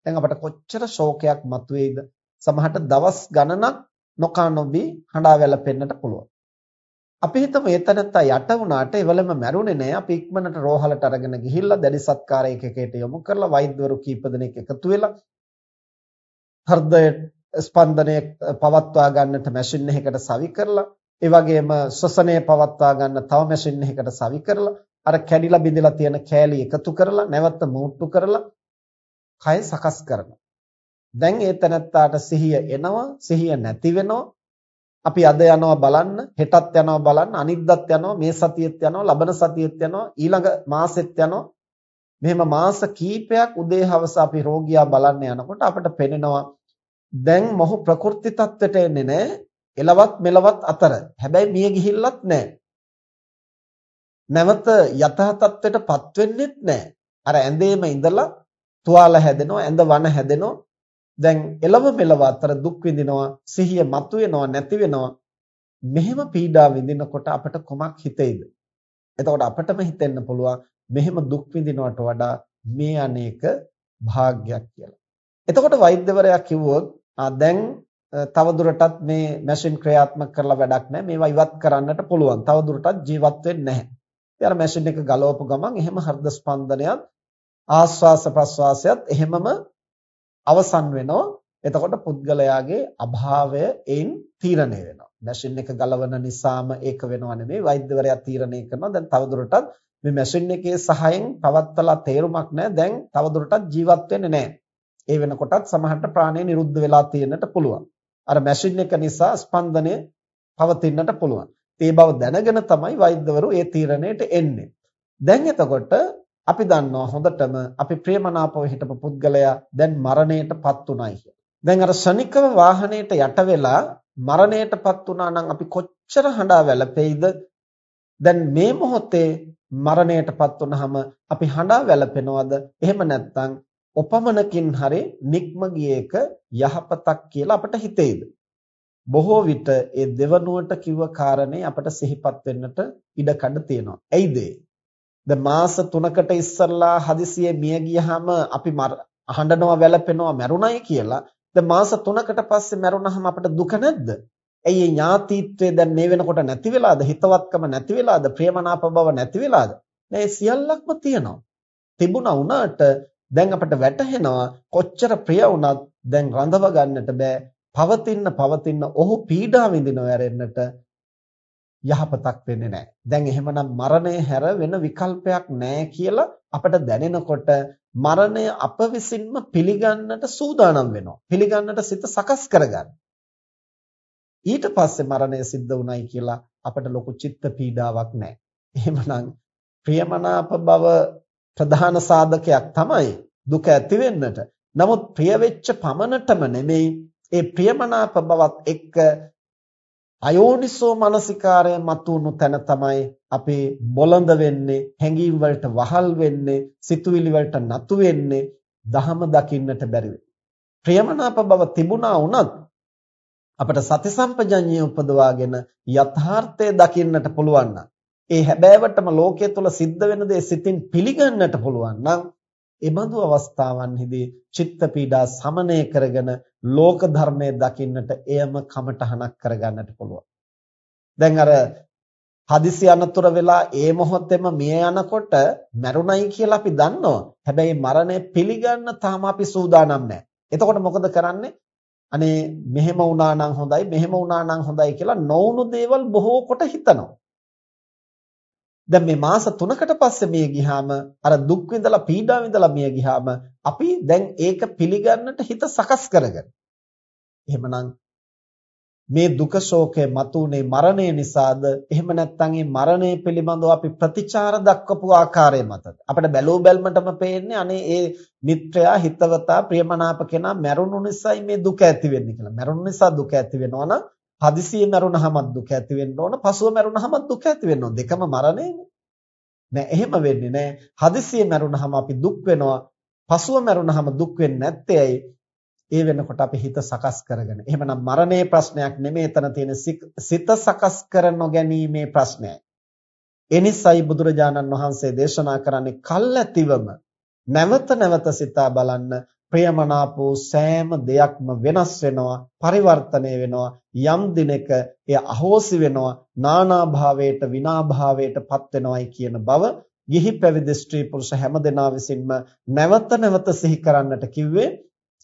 දැන් අපට කොච්චර ශෝකයක් මතුවේද? සමහරට දවස් ගණනක් නොකා නොබී හඬා වැළපෙන්නට පුළුවන්. අපි හිතමු ඒතනත්තා යට වුණාට එවලම මැරුණේ නෑ. අපි ඉක්මනට රෝහලට අරගෙන ගිහිල්ලා දැඩි සත්කාරයක එකකට යොමු කරලා වෛද්‍යවරු කීප දෙනෙක් එකතු වෙලා හෘදය ස්පන්දනය පවත්වා ගන්නට මැෂින් එකකට සවි කරලා ඒ වගේම ශ්වසනය පවත්වා ගන්න තව මැෂින් එකකට සවි කරලා අර කැඩිලා බිඳලා තියෙන කෑලි එකතු කරලා නැවත මූට්ටු කරලා කය සකස් කරනවා. දැන් ඒ තනත්තාට සිහිය එනවා සිහිය නැති වෙනවා. අපි අද යනවා බලන්න, හෙටත් යනවා බලන්න, අනිද්දාත් යනවා, මේ සතියෙත් යනවා, ලබන සතියෙත් යනවා, ඊළඟ මාසෙත් යනවා. මෙහෙම මාස කීපයක් උදේ හවස අපි රෝගියා බලන්න යනකොට අපිට පෙනෙනවා දැන් මොහු ප්‍රකෘති තත්ත්වයට එන්නේ නැහැ. එලවත් මෙලවත් අතර. හැබැයි මිය ගිහිල්ලත් නැහැ. නැවත යථා තත්ත්වයටපත් වෙන්නෙත් නැහැ. අර ඇඳේම ඉඳලා තුවාල හැදෙනවා, ඇඳ වන හැදෙනවා. දැන් එළව මෙලව අතර දුක් විඳිනවා, සිහිය මතුවෙනවා, නැති වෙනවා. මෙහෙම පීඩා විඳිනකොට අපට කොමක් හිතෙයිද? එතකොට අපටම හිතෙන්න පුළුවන් මෙහෙම දුක් විඳිනවට වඩා මේ අනේක භාග්යක් කියලා. එතකොට වෛද්‍යවරයා කිව්වොත් දැන් තවදුරටත් මේ මැෂින් ක්‍රියාත්මක කරලා වැඩක් නැහැ. මේවා ඉවත් කරන්නට පුළුවන්. තවදුරටත් ජීවත් වෙන්නේ නැහැ. ඉතින් අර මැෂින් එක ගලවපු ගමන් එහෙම හෘද ස්පන්දනයත් ආස්වාස ප්‍රස්වාසයත් එහෙමම අවසන් වෙනවා. එතකොට පුද්ගලයාගේ අභාවය එයින් තීරණය වෙනවා. මැෂින් එක ගලවන නිසාම ඒක වෙනව නෙමෙයි වෛද්‍යවරයා තීරණය කරනවා. දැන් තවදුරටත් මේ මැෂින් එකේ සහයෙන් පවත්තලා තේරුමක් නැහැ. දැන් තවදුරටත් ජීවත් වෙන්නේ නැහැ. ඒ වෙනකොටත් සමහරට ප්‍රාණය නිරුද්ධ වෙලා තියෙන්නට පුළුවන්. අර මැෂින් එක නිසා ස්පන්දනය පවතින්නට පුළුවන්. ඒ බව දැනගෙන තමයි වෛද්‍යවරු ඒ තීරණයට එන්නේ. දැන් එතකොට අපි දන්නවා හොඳටම අපි ප්‍රේමනාපව හිටපු පුද්ගලයා දැන් මරණයටපත් උනායි කියලා. දැන් අර ශනිකව වාහනයට යට වෙලා මරණයටපත් උනා නම් අපි කොච්චර හඬා වැළපෙයිද? දැන් මේ මොහොතේ මරණයටපත් වුනහම අපි හඬා වැළපෙනවද? එහෙම නැත්නම් ඔපමණකින් හරි නික්ම ගියේක යහපතක් කියලා අපට හිතෙයිද? බොහෝ විට ඒ දෙවනුවට කිව්ව කාරණේ අපට සිහිපත් වෙන්නට ඉඩ කඩ තියෙනවා. ඇයිද? ද මාස 3කට ඉස්සරලා හදිසියෙ මිය ගියහම අපි අහඬනවා වැළපෙනවා මැරුණයි කියලා. ද මාස 3කට පස්සේ මැරුණහම අපට දුක නැද්ද? ඇයි මේ ඥාතිත්වය දැන් මේ වෙනකොට නැති වෙලාද? හිතවත්කම නැති වෙලාද? ප්‍රේමනාප බව නැති වෙලාද? නෑ සියල්ලක්ම තියෙනවා. තිබුණා වුණාට දැන් අපට වැටහෙනවා කොච්චර ප්‍රිය වුණත් දැන් රඳව ගන්නට බෑ පවතින පවතින ඔහු පීඩා විඳිනව ඇරෙන්නට යහපතක් වෙන්නේ නැහැ. දැන් එහෙමනම් මරණය හැර වෙන විකල්පයක් නැහැ කියලා අපට දැනෙනකොට මරණය අප විසින්ම පිළිගන්නට සූදානම් වෙනවා. පිළිගන්නට සිත සකස් කරගන්න. ඊට පස්සේ මරණය සිද්ධ වුණයි කියලා අපට ලොකු චිත්ත පීඩාවක් නැහැ. එහෙමනම් ප්‍රියමනාප බව ප්‍රධාන සාධකයක් තමයි දුක ඇති වෙන්නට. නමුත් ප්‍රිය වෙච්ච පමණටම නෙමෙයි ඒ ප්‍රියමනාප බවත් එක්ක අයෝනිසෝ මනසිකාරය මතුණු තැන තමයි අපි බොළඳ වෙන්නේ, හැඟීම් වලට වහල් වෙන්නේ, සිතුවිලි වලට නතු වෙන්නේ, දහම දකින්නට බැරි ප්‍රියමනාප බව තිබුණා වුණත් අපට සති සම්පජඤ්ඤය උපදවාගෙන යථාර්ථය දකින්නට පුළුවන් නම් ඒ හැබෑවටම ලෝකයේ තුල සිද්ධ වෙන දේ සිතින් පිළිගන්නට පුළුවන් නම් ඒ බඳු අවස්ථාවන්හිදී චිත්ත පීඩා සමනය කරගෙන ලෝක ධර්මයේ දකින්නට එයම කමටහනක් කරගන්නට පුළුවන්. දැන් අර හදිසි අනතුර වෙලා ඒ මොහොතේම මිය යනකොට මැරුණයි කියලා අපි දන්නවා. හැබැයි මරණය පිළිගන්න තාම අපි සූදානම් නැහැ. එතකොට මොකද කරන්නේ? අනේ මෙහෙම වුණා නම් හොඳයි, මෙහෙම වුණා නම් හොඳයි කියලා නොවුණු දේවල් බොහෝ කොට හිතනවා. දැන් මේ මාස 3කට පස්සේ මිය ගියාම අර දුක් විඳලා පීඩා විඳලා මිය ගියාම අපි දැන් ඒක පිළිගන්නට හිත සකස් කරගන්න. එහෙමනම් මේ දුක ශෝකය මතුනේ මරණය නිසාද? එහෙම නැත්නම් මේ මරණය පිළිබඳව අපි ප්‍රතිචාර දක්වපු ආකාරය මතද? අපිට බැලෝ බැල්මටම පේන්නේ අනේ ඒ මිත්‍රයා හිතවතා ප්‍රියමනාප කෙනා මැරුණු නිසායි මේ දුක ඇති වෙන්නේ කියලා. මැරුණු නිසා දුක ඇති වෙනවා නම් හදිසියෙ මැරුණහම දුක ඇති වෙන්න ඕන පසුව මැරුණහම දුක ඇති වෙන්න ඕන. දෙකම මරණයනේ නෑ. එහෙම වෙන්නේ නෑ. හදිසියෙ මැරුණහම අපි දුක් වෙනවා. පසුව මැරුණහම දුක් වෙන්නේ නැත්තේ ඇයි? ඒ වෙනකොට අපි හිත සකස් කරගෙන. එහෙමනම් මරණයේ ප්‍රශ්නයක් නෙමෙයි එතන තියෙන සිත සකස් කර නොගැනීමේ ප්‍රශ්නයයි. එනිසයි බුදුරජාණන් වහන්සේ දේශනා කරන්නේ කල්ැතිවම නැවත නැවත සිතා බලන්න ප්‍රියමනාපෝ සෑම දෙයක්ම වෙනස් වෙනවා පරිවර්තනය වෙනවා යම් දිනක එය අහෝසි වෙනවා නානා භාවයට විනා භාවයට පත් වෙනවයි කියන බව ගිහි පැවිදි ස්ත්‍රී පුරුෂ හැමදෙනා විසින්ම නැවත නැවත සිහි කරන්නට කිව්වේ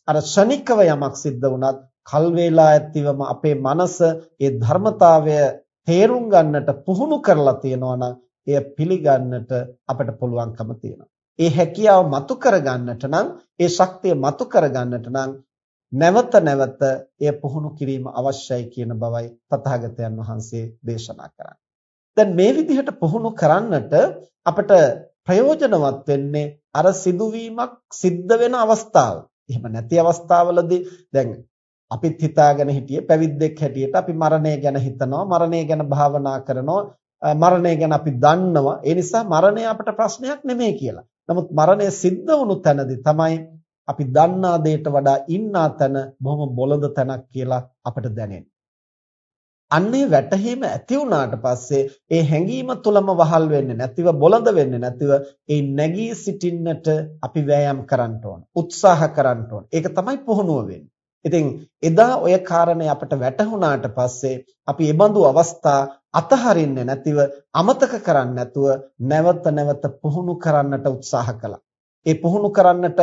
අර ශනිකව යමක් සිද්ධ වුණත් කල් වේලා ඇතිවම අපේ මනස ඒ ධර්මතාවය තේරුම් ගන්නට පුහුණු කරලා තියෙනවා නම් එය පිළිගන්නට අපට පුළුවන්කම තියෙනවා. ඒ හැකියාව මතු කරගන්නට නම් ඒ ශක්තිය මතු කරගන්නට නම් නැවත නැවත එය පුහුණු කිරීම අවශ්‍යයි කියන බවයි තථාගතයන් වහන්සේ දේශනා කරන්නේ. දැන් මේ විදිහට පුහුණු කරන්නට අපිට ප්‍රයෝජනවත් වෙන්නේ අර සිදුවීමක් සිද්ධ වෙන අවස්ථාව. එහෙම නැති අවස්ථාවලදී දැන් අපිත් හිතාගෙන හිටියේ පැවිද්දෙක් හැටියට අපි මරණය ගැන හිතනවා මරණය ගැන භාවනා කරනවා මරණය ගැන අපි දන්නවා ඒ නිසා මරණය අපට ප්‍රශ්නයක් නෙමෙයි කියලා. නමුත් මරණය සිද්ධ වුණු තැනදී තමයි අපි දන්නා දෙයට වඩා ඉන්නා තැන බොහොම බොළඳ තැනක් කියලා අපට දැනෙන්නේ. අන්නේ වැටහීම ඇති වුණාට පස්සේ ඒ හැඟීම තුලම වහල් වෙන්නේ නැතිව බොළඳ වෙන්නේ නැතිව ඒ නැගී සිටින්නට අපි වෑයම් කරන්න ඕන. උත්සාහ කරන්න ඕන. ඒක තමයි පුහුණුව වෙන්නේ. ඉතින් එදා ඔය කාරණේ අපට වැටහුණාට පස්සේ අපි ඒ බඳු අවස්ථා අතහරින්නේ නැතිව අමතක කරන්නේ නැතුව නැවත නැවත පුහුණු කරන්නට උත්සාහ කළා. ඒ පුහුණු කරන්නට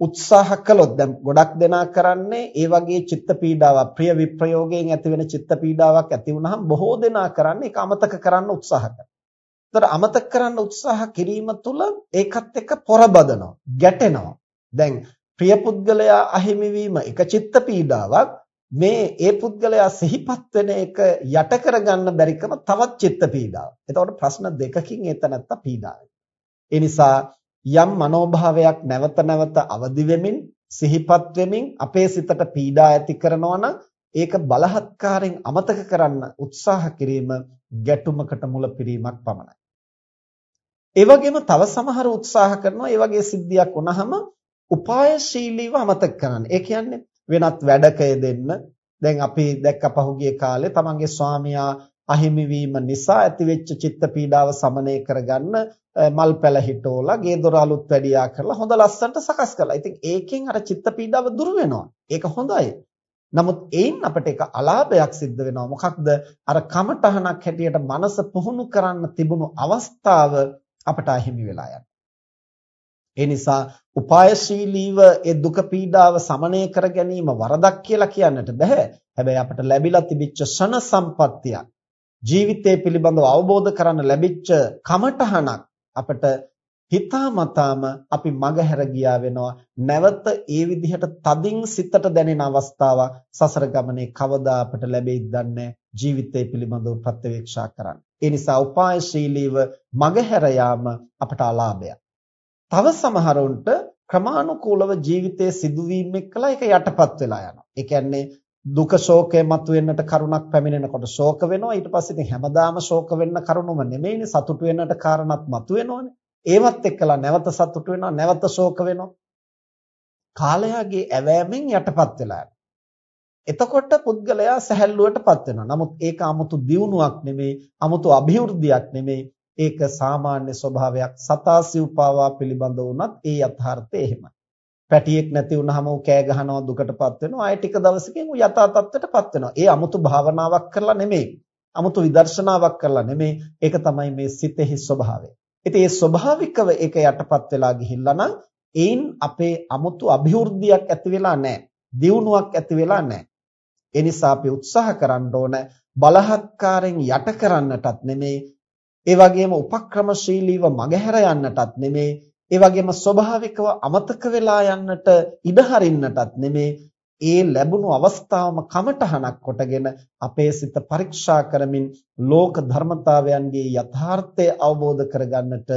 උත්සාහ කළොත් දැන් ගොඩක් දෙනා කරන්නේ ඒ වගේ චිත්ත පීඩාවක් ප්‍රිය විප්‍රයෝගයෙන් ඇතිවෙන චිත්ත පීඩාවක් ඇති වුනහම බොහෝ දෙනා කරන්නේ ඒක අමතක කරන්න උත්සාහ කරනවා. ඒතර අමතක කරන්න උත්සාහ කිරීම තුළ ඒකත් එක්ක පොරබදනවා, ගැටෙනවා. දැන් ප්‍රිය පුද්ගලයා අහිමි වීම එක චිත්ත පීඩාවක් මේ ඒ පුද්ගලයා සිහිපත් වෙන එක යට කරගන්න බැරිකම තවත් චිත්ත පීඩාවක්. එතකොට ප්‍රශ්න දෙකකින් එතනත්ත පීඩාවක්. ඒ නිසා යම් මනෝභාවයක් නැවත නැවත අවදි වෙමින් සිහිපත් වෙමින් අපේ සිතට පීඩා ඇති කරනවා නම් ඒක බලහත්කාරයෙන් අමතක කරන්න උත්සාහ කිරීම ගැටුමකට මුල පිරීමක් පමණයි. ඒ වගේම තව සමහර උත්සාහ කරනවා ඒ වගේ සිද්ධියක් වුණාම උපායශීලීව අමතක කරන්න. ඒ කියන්නේ වෙනත් වැඩක යෙදෙන්න. දැන් අපි දැක්ක පහුගිය කාලේ තමන්ගේ ස්වාමියා අහිමි වීම නිසා ඇතිවෙච්ච චිත්ත පීඩාව සමනය කරගන්න මල් පැල හිටෝලා ගේ දොර අලුත් වැඩියා කරලා හොඳ ලස්සනට සකස් කළා. ඉතින් ඒකෙන් අර චිත්ත පීඩාව දුර වෙනවා. ඒක හොඳයි. නමුත් ඒන් අපිට එක අලාභයක් සිද්ධ වෙනවා. මොකක්ද? අර කමටහනක් හැටියට මනස පුහුණු කරන්න තිබුණු අවස්ථාව අපට අහිමි වෙලා යනවා. ඒ නිසා උපායශීලීව ඒ දුක පීඩාව සමනය කර ගැනීම වරදක් කියලා කියන්නට බෑ. හැබැයි අපට ලැබිලා තිබිච්ච ෂණ සම්පත්තියක් ජීවිතය පිළිබඳව අවබෝධ කරන්න ලැබිච්ච කමටහනක් අපට හිතාමතාම අපි මගහැර ගියා වෙනවා නැවත ඒ විදිහට තදින් සිතට දැනෙන අවස්ථාවක් සසර ගමනේ කවදා අපට ලැබෙයිද දන්නේ ජීවිතය පිළිබඳව ප්‍රත්‍යවේක්ෂා කරන්න. ඒ නිසා උපායශීලීව මගහැර යාම අපට අලාභයක්. තව සමහරුන්ට ක්‍රමානුකූලව ජීවිතයේ සිදුවීම් එක්කලා ඒක යටපත් වෙලා යනවා. ඒ කියන්නේ දුක ශෝකය මතුවෙන්නට කරුණක් පැමිණෙනකොට ශෝක වෙනවා. ඊට පස්සේ ඉතින් හැමදාම ශෝක වෙන්න කරුණුම නෙමෙයිනේ සතුට වෙන්නට කාරණාත් මතුවෙනවනේ. ඒවත් එක්කලා නැවත සතුට වෙනවා, නැවත ශෝක වෙනවා. කාලයාගේ ඇවෑමෙන් යටපත් වෙලා එතකොට පුද්ගලයා සැහැල්ලුවටපත් වෙනවා. නමුත් ඒක 아무තු දියුණුවක් නෙමෙයි, 아무තු અભිවෘද්ධියක් නෙමෙයි. ඒක සාමාන්‍ය ස්වභාවයක් සතා සිව්පාවා පිළිබඳ වුණත් ඒ යථාර්ථය එහෙමයි. පැටියෙක් නැති වුනහම ඌ කෑ ගහනවා දුකටපත් වෙනවා. ආයෙ ටික දවසකින් ඌ යථා තත්ත්වයටපත් වෙනවා. ඒ 아무තු භාවනාවක් කරලා නෙමෙයි. 아무තු විදර්ශනාවක් කරලා නෙමෙයි. ඒක තමයි මේ සිතෙහි ස්වභාවය. ඉතින් ඒ ස්වභාවිකව ඒක යටපත් වෙලා ගිහිල්ලා නම් ඒන් අපේ 아무තු અભිවෘද්ධියක් ඇති වෙලා නැහැ. දියුණුවක් ඇති වෙලා නැහැ. ඒ නිසා අපි උත්සාහ කරන්න ඕන බලහත්කාරයෙන් යට කරන්නටත් නෙමෙයි ඒ වගේම උපක්‍රමශීලීව මගහැර යන්නටත් නෙමේ ඒ වගේම ස්වභාවිකව අමතක වෙලා යන්නට ඉඩ හරින්නටත් නෙමේ ඒ ලැබුණු අවස්ථාවම කමටහනක් කොටගෙන අපේ සිත පරීක්ෂා කරමින් ලෝක ධර්මතාවයන්ගේ යථාර්ථය අවබෝධ කරගන්නට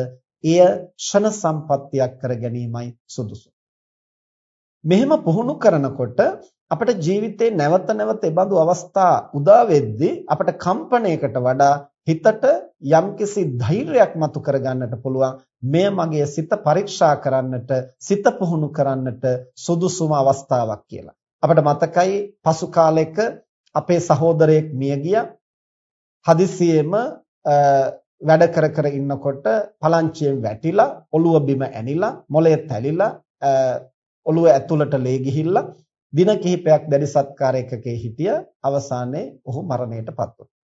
එය ෂණ සම්පත්තියක් කර ගැනීමයි සුදුසු. මෙහෙම පුහුණු කරනකොට අපට ජීවිතේ නැවත නැවත ඒ බඳු අවස්ථා උදා වෙද්දී අපට කම්පණයකට වඩා හිතට යම්කිසි ධෛර්යයක් මතු කරගන්නට පුළුවන් මෙය මගේ සිත පරීක්ෂා කරන්නට සිත පුහුණු කරන්නට සුදුසුම අවස්ථාවක් කියලා. අපිට මතකයි පසු කාලෙක අපේ සහෝදරයෙක් මිය ගියා. හදිසියෙම වැඩ කර කර ඉන්නකොට පලංචියෙන් වැටිලා ඔළුව බිම ඇනිලා මොළය තැලිලා ඔළුව ඇතුළට ලේ ගිහිල්ලා දින කිහිපයක් දැඩි සත්කාරයකකේ හිටිය අවසානයේ ඔහු මරණයටපත් වුණා.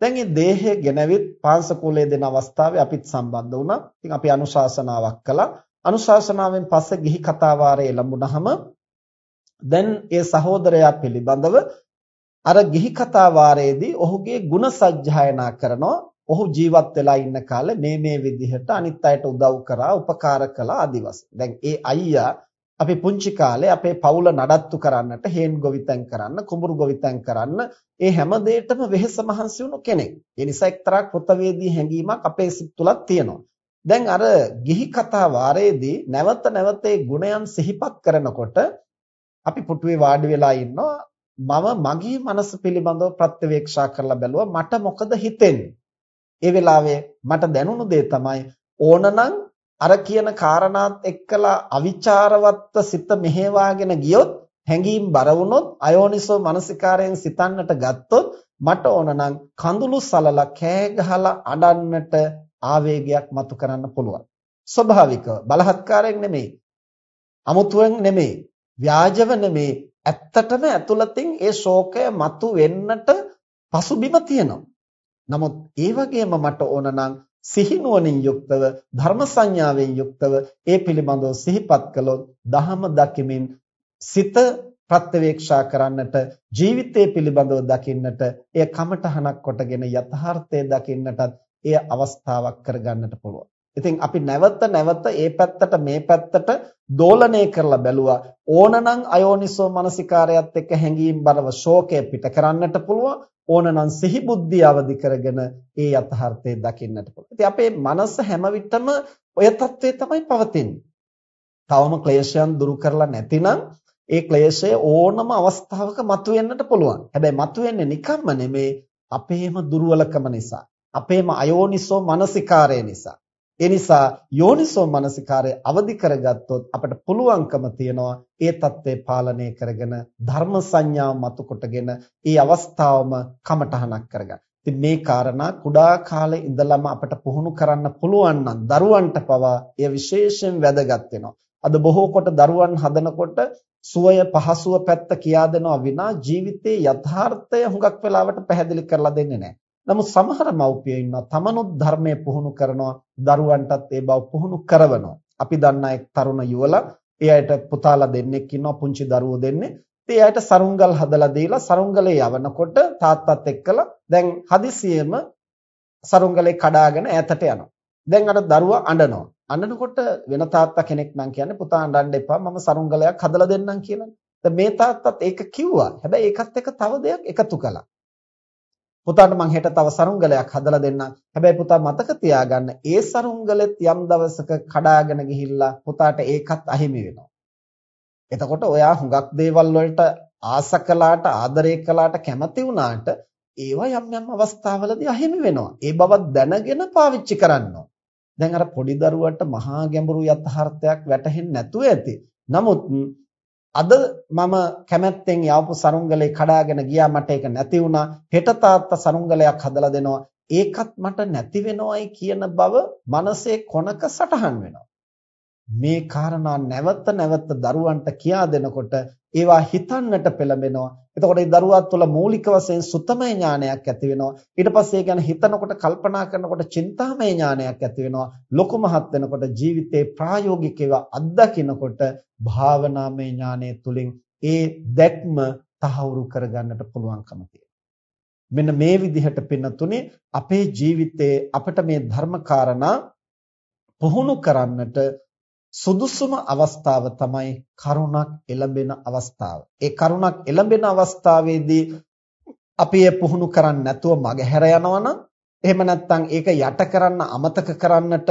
දැන් මේ දේහය ගෙනවිත් පාංශකූලයේ දෙන අවස්ථාවේ අපිත් සම්බන්ධ වුණා. ඉතින් අපි අනුශාසනාවක් කළා. අනුශාසනාවෙන් පස්සේ ගිහි කතා වාරයේ ලැබුණාම දැන් ඒ සහෝදරයා පිළිබඳව අර ගිහි කතා වාරයේදී ඔහුගේ ಗುಣ සජ්ජායනා කරනවා. ඔහු ජීවත් වෙලා ඉන්න කාලේ මේ මේ විදිහට අනිත් අයට උදව් කරා, උපකාර කළා ආදි වශයෙන්. දැන් ඒ අයියා අපි පුංචි කාලේ අපේ පවුල නඩත්තු කරන්නට හේන් ගොවිතැන් කරන්න කුඹුරු ගොවිතැන් කරන්න ඒ හැම දෙයකටම වෙහෙස මහන්සි වුණු කෙනෙක්. ඒ නිසා එක්තරා කෘතවේදී හැඟීමක් අපේ සිත් තුලක් තියෙනවා. දැන් අර ගිහි කතා වාරයේදී නැවත නැවත ඒ ගුණයන් සිහිපත් කරනකොට අපි පුටුවේ වාඩි වෙලා ඉන්නවා මම මගේ මනස පිළිබඳව ප්‍රත්‍යවේක්ෂා කරලා බැලුවා මට මොකද හිතෙන්නේ ඒ වෙලාවේ මට දැනුණු දේ තමයි ඕනනම් අර කියන කාරණාත් එක්කලා අවිචාරවත්ව සිත මෙහෙවාගෙන ගියොත් හැඟීම් බර වුණොත් අයෝනිසෝ මනසිකාරයෙන් සිතන්නට ගත්තොත් මට ඕනනම් කඳුළු සලලා කෑ ගහලා අඬන්නට ආවේගයක් මතු කරන්න පුළුවන්. ස්වභාවිකව බලහත්කාරයෙන් නෙමෙයි අමුතුවෙන් නෙමෙයි ව්‍යාජව නෙමෙයි ඇත්තටම ඇතුළතින් ඒ ශෝකය මතු වෙන්නට පසුබිම තියෙනවා. නමුත් ඒ වගේම මට ඕන නම් සිහිනුවණින් යුක්තව ධර්ම සංඥාවෙන් යුක්තව ඒ පිළිබඳව සිහිපත් කළොත් දහම දකිමින් සිත ප්‍රත්‍යවේක්ෂා කරන්නට ජීවිතය පිළිබඳව දකින්නට එය කමඨහනක් කොටගෙන යථාර්ථය දකින්නටත් එය අවස්ථාවක් කරගන්නට පුළුවන්. ඉතින් අපි නැවත නැවත ඒ පැත්තට මේ පැත්තට දෝලණය කරලා බැලුවා ඕනනම් අයෝනිසෝ මනසිකාරයත් එක්ක හැංගීම් බලව ශෝකය පිට කරන්නට පුළුවන් ඕනනම් සිහි බුද්ධිය අවදි කරගෙන ඒ යථාර්ථය දකින්නට පුළුවන්. ඉතින් අපේ මනස හැම විටම ඔය தત્ත්වය තමයි පවතින්නේ. තවම ක්ලේශයන් දුරු කරලා නැතිනම් ඒ ක්ලේශය ඕනම අවස්ථාවක මතුවෙන්නට පුළුවන්. හැබැයි මතුවෙන්නේ නිකම්ම නෙමේ අපේම දුර්වලකම නිසා. අපේම අයෝනිසෝ මනසිකාරය නිසා. ඒ නිසා යෝනිසෝ මනසිකාරය අවදි කරගත්තොත් අපට පුළුවන්කම තියනවා ඒ தත්ත්වය පාලනය කරගෙන ධර්ම සංඥාව මතු කොටගෙන ඒ අවස්ථාවම කමටහනක් කරගන්න. ඉතින් මේ කාරණා කුඩා කාලේ ඉඳලම අපට පුහුණු කරන්න පුළුවන් නම් දරුවන්ට පවා එය විශේෂයෙන් වැදගත් වෙනවා. අද බොහෝ කොට දරුවන් හදනකොට සුවය පහසුව පැත්ත කියා දෙනවා විනා ජීවිතයේ යථාර්ථය හුඟක් වෙලාවට පැහැදිලි කරලා දෙන්නේ නැහැ. නමුත් සමහර මව්පියෝ ඉන්නවා තමනුත් ධර්මයේ පුහුණු කරනවා දරුවන්ටත් ඒ බව පුහුණු කරවනවා. අපි දන්නා එක් තරුණ යුවලා ඒ අයට පුතාලා දෙන්නෙක් ඉන්නවා පුංචි දරුවෝ දෙන්නේ. ඉතින් ඒ අයට සරුංගල් හදලා දීලා සරුංගලේ යවනකොට තාත්තත් එක්කලා දැන් හදිසියෙම සරුංගලේ කඩාගෙන ඈතට යනවා. දැන් අර දරුවා අඬනවා. අඬනකොට වෙන තාත්තා කෙනෙක් නම් කියන්නේ පුතා අඬන්න එපා මම සරුංගලයක් හදලා දෙන්නම් කියලා. දැන් මේ තාත්තත් ඒක කිව්වා. හැබැයි ඒකත් එක්ක තව දෙයක් එකතු කළා. පුතාට මං හෙට තව සරුංගලයක් හදලා දෙන්නම්. හැබැයි පුතා මතක තියාගන්න ඒ සරුංගලෙත් යම් දවසක කඩාගෙන ගිහිල්ලා පුතාට ඒකත් අහිමි වෙනවා. එතකොට ඔයා හුඟක් දේවල් වලට ආස කළාට ආදරය කළාට කැමති වුණාට ඒවා යම් යම් අවස්ථාවලදී අහිමි වෙනවා. ඒ බව දැනගෙන පාවිච්චි කරන්න දැන් අර පොඩි දරුවට මහා ගැඹුරු යථාර්ථයක් වැටහෙන්නේ නැතුව ඇති. නමුත් අද මම කැමැත්තෙන් යවපු සරුංගලේ කඩාගෙන ගියා මට ඒක නැති වුණා. හෙට තාත්තා සරුංගලයක් හදලා දෙනවා. ඒකත් මට නැති වෙනවයි කියන බව මනසේ කොනක සටහන් වෙනවා. මේ කාරණා නැවත නැවත දරුවන්ට කියා දෙනකොට ඒවා හිතන්නට පෙළඹෙනවා. එතකොට ඒ දරුවා තුළ මූලික වශයෙන් සුතමය ඥානයක් ඇති වෙනවා. ඊට පස්සේ ඒ ගැන හිතනකොට කල්පනා කරනකොට චින්තාමය ඥානයක් ඇති වෙනවා. ලොකු මහත් වෙනකොට ජීවිතේ ප්‍රායෝගිකව අත්දකිනකොට භාවනාමය ඥානය තුලින් ඒ දැක්ම තහවුරු කරගන්නට පුළුවන්කම මෙන්න මේ විදිහට පින්නතුනේ අපේ ජීවිතයේ අපිට මේ ධර්ම කාරණා පුහුණු කරන්නට සුදුසුම අවස්ථාව තමයි කරුණක් එළඹෙන අවස්ථාව. ඒ කරුණක් එළඹෙන අවස්ථාවේදී අපි ඒ පුහුණු කරන්නේ නැතුව මගහැර යනවනම් එහෙම නැත්නම් ඒක යට කරන්න අමතක කරන්නට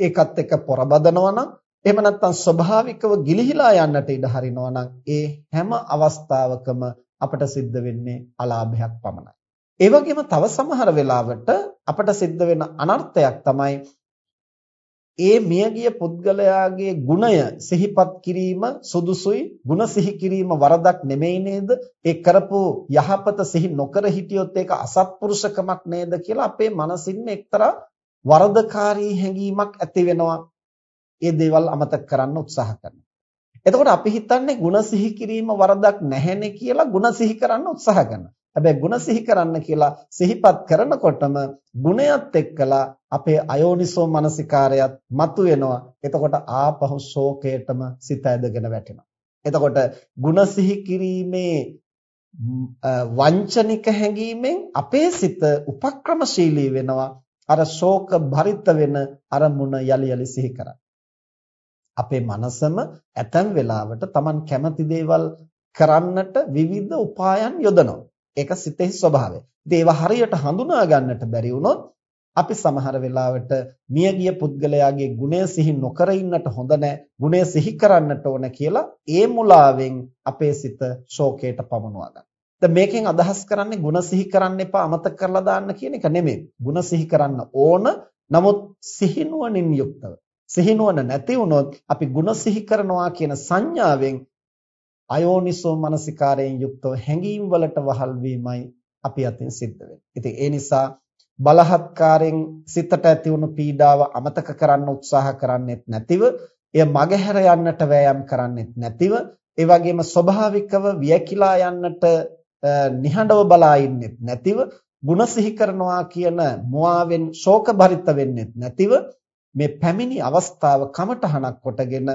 ඒකත් එක්ක පොරබදනවනම් එහෙම නැත්නම් ස්වභාවිකව ගිලිහිලා යන්නට ඉඩ හරිනවනම් ඒ හැම අවස්ථාවකම අපට සිද්ධ වෙන්නේ අලාභයක් පමණයි. ඒ වගේම තව සමහර වෙලාවට අපට සිද්ධ වෙන අනර්ථයක් තමයි ඒ මියගිය පුද්ගලයාගේ ගුණය සිහිපත් කිරීම සුදුසුයි. ගුණ සිහි කිරීම වරදක් නෙමෙයි නේද? ඒ කරපු යහපත සිහි නොකර හිටියොත් ඒක අසත්පුරුෂකමක් නේද කියලා අපේ මනසින් එක්තරා වරදකාරී හැඟීමක් ඇති වෙනවා. ඒ දේවල් අමතක කරන්න උත්සාහ කරනවා. එතකොට අපි හිතන්නේ ගුණ සිහි කිරීම වරදක් නැහැනේ කියලා ගුණ සිහි කරන්න උත්සාහ කරනවා. හැබැයි ಗುಣ සිහි කරන්න කියලා සිහිපත් කරනකොටම ගුණයත් එක්කලා අපේ අයෝනිසෝ මනසිකාරයත් මතුවෙනවා. එතකොට ආපහු ශෝකයටම සිත ඇදගෙන වැටෙනවා. එතකොට ಗುಣ සිහි කිරීමේ වංචනික හැඟීමෙන් අපේ සිත උපක්‍රමශීලී වෙනවා. අර ශෝක භරිත වෙන අරමුණ යලි යලි සිහි කරා. අපේ මනසම ඇතැම් වෙලාවට Taman කැමති දේවල් කරන්නට විවිධ උපායන් යොදනවා. ඒක සිතෙහි ස්වභාවය. ඉතින් ඒවා හරියට හඳුනා ගන්නට බැරි වුණොත් අපි සමහර වෙලාවට මියගිය පුද්ගලයාගේ ගුණය සිහි නොකර ඉන්නට හොඳ නැහැ. ගුණය සිහි කරන්නට ඕන කියලා ඒ මුලාවෙන් අපේ සිත ශෝකයට පමුණවා ගන්න. දැන් මේකෙන් අදහස් කරන්නේ ගුණ සිහි කරන්න එපා අමතක කරලා දාන්න කියන එක නෙමෙයි. ගුණ සිහි කරන්න ඕන. නමුත් සිහිනුවණින් යුක්තව. සිහිනුවණ නැති වුණොත් අපි ගුණ සිහි කරනවා කියන සංඥාවෙන් අයෝනිසෝ මනසිකාරයෙන් යුක්තව හැඟීම් වලට වහල් වීමයි අපි අතින් සිද්ධ වෙන්නේ. ඉතින් ඒ නිසා බලහත්කාරයෙන් සිතට ඇති වුණු පීඩාව අමතක කරන්න උත්සාහ කරන්නෙත් නැතිව, එය මගහැර යන්නට වෑයම් කරන්නෙත් නැතිව, ඒ වගේම ස්වභාවිකව වියකිලා යන්නට නිහඬව බලා ඉන්නෙත් නැතිව ಗುಣ සිහි කරනවා කියන මුවාවෙන් ශෝක බරිත වෙන්නෙත් නැතිව මේ පැමිණි අවස්ථාව කමටහනක් කොටගෙන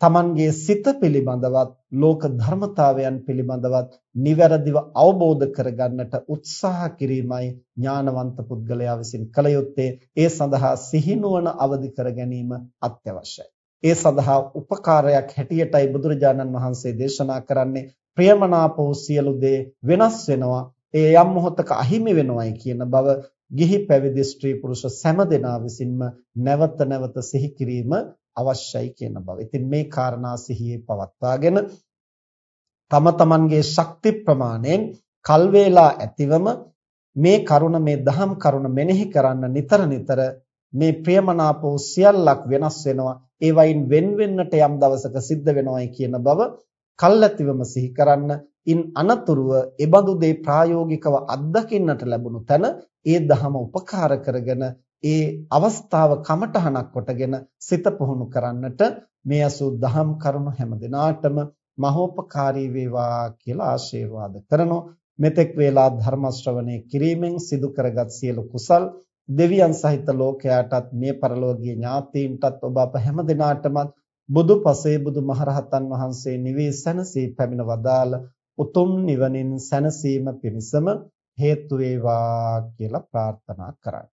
තමන්ගේ සිත පිළිබඳවත් ලෝක ධර්මතාවයන් පිළිබඳවත් නිවැරදිව අවබෝධ කරගන්නට උත්සාහ කිරීමයි ඥානවන්ත පුද්ගලයා විසින් කළ යුත්තේ. ඒ සඳහා සිහිනුවන අවදි කර ගැනීම අත්‍යවශ්‍යයි. ඒ සඳහා උපකාරයක් හැටියටයි බුදුරජාණන් වහන්සේ දේශනා කරන්නේ. ප්‍රියමනාපෝ සියලු දේ වෙනස් වෙනවා. ඒ යම් මොහොතක අහිමි වෙනවයි කියන බව ගිහි පැවිදි ස්ත්‍රී පුරුෂ සෑම දෙනා විසින්ම නැවත නැවත සිහි කිරීම අවශ්‍යයි කියන බව. ඉතින් මේ කාරණා සිහියේ පවත්වාගෙන තම තමන්ගේ ශක්ති ප්‍රමාණයෙන් කල් වේලා ඇතිවම මේ කරුණ මේ දහම් කරුණ මෙනෙහි කරන්න නිතර නිතර මේ ප්‍රියමනාපෝ සියල්ලක් වෙනස් වෙනවා ඒ වයින් වෙන් වෙන්නට යම් දවසක සිද්ධ වෙනවයි කියන බව කල්ැතිවම සිහි කරන්න ඉන් අනතුරුව ඒබඳු දේ ප්‍රායෝගිකව අත්දකින්නට ලැබුණු තැන ඒ දහම උපකාර කරගෙන ඒ අවස්ථාව කමටහනක් කොටගෙන සිත පුහුණු කරන්නට මේ අසු දහම් කරුණු හැම දිනාටම මහෝපකාරී වේවා කියලා ආශිර්වාද කරනෝ මෙතෙක් වේලා ධර්ම ශ්‍රවණය කිරීමෙන් සිදු කරගත් සියලු කුසල් දෙවියන් සහිත ලෝකයාටත් මේ පරලෝකීය ඥාතීන්ටත් ඔබ අප හැම දිනාටම බුදු පසේ බුදු මහරහතන් වහන්සේ නිවී සැනසී පැමිණ වදාළ උතුම් නිවනින් සැනසීම පිණිසම හේතු වේවා කියලා ප්‍රාර්ථනා කරයි.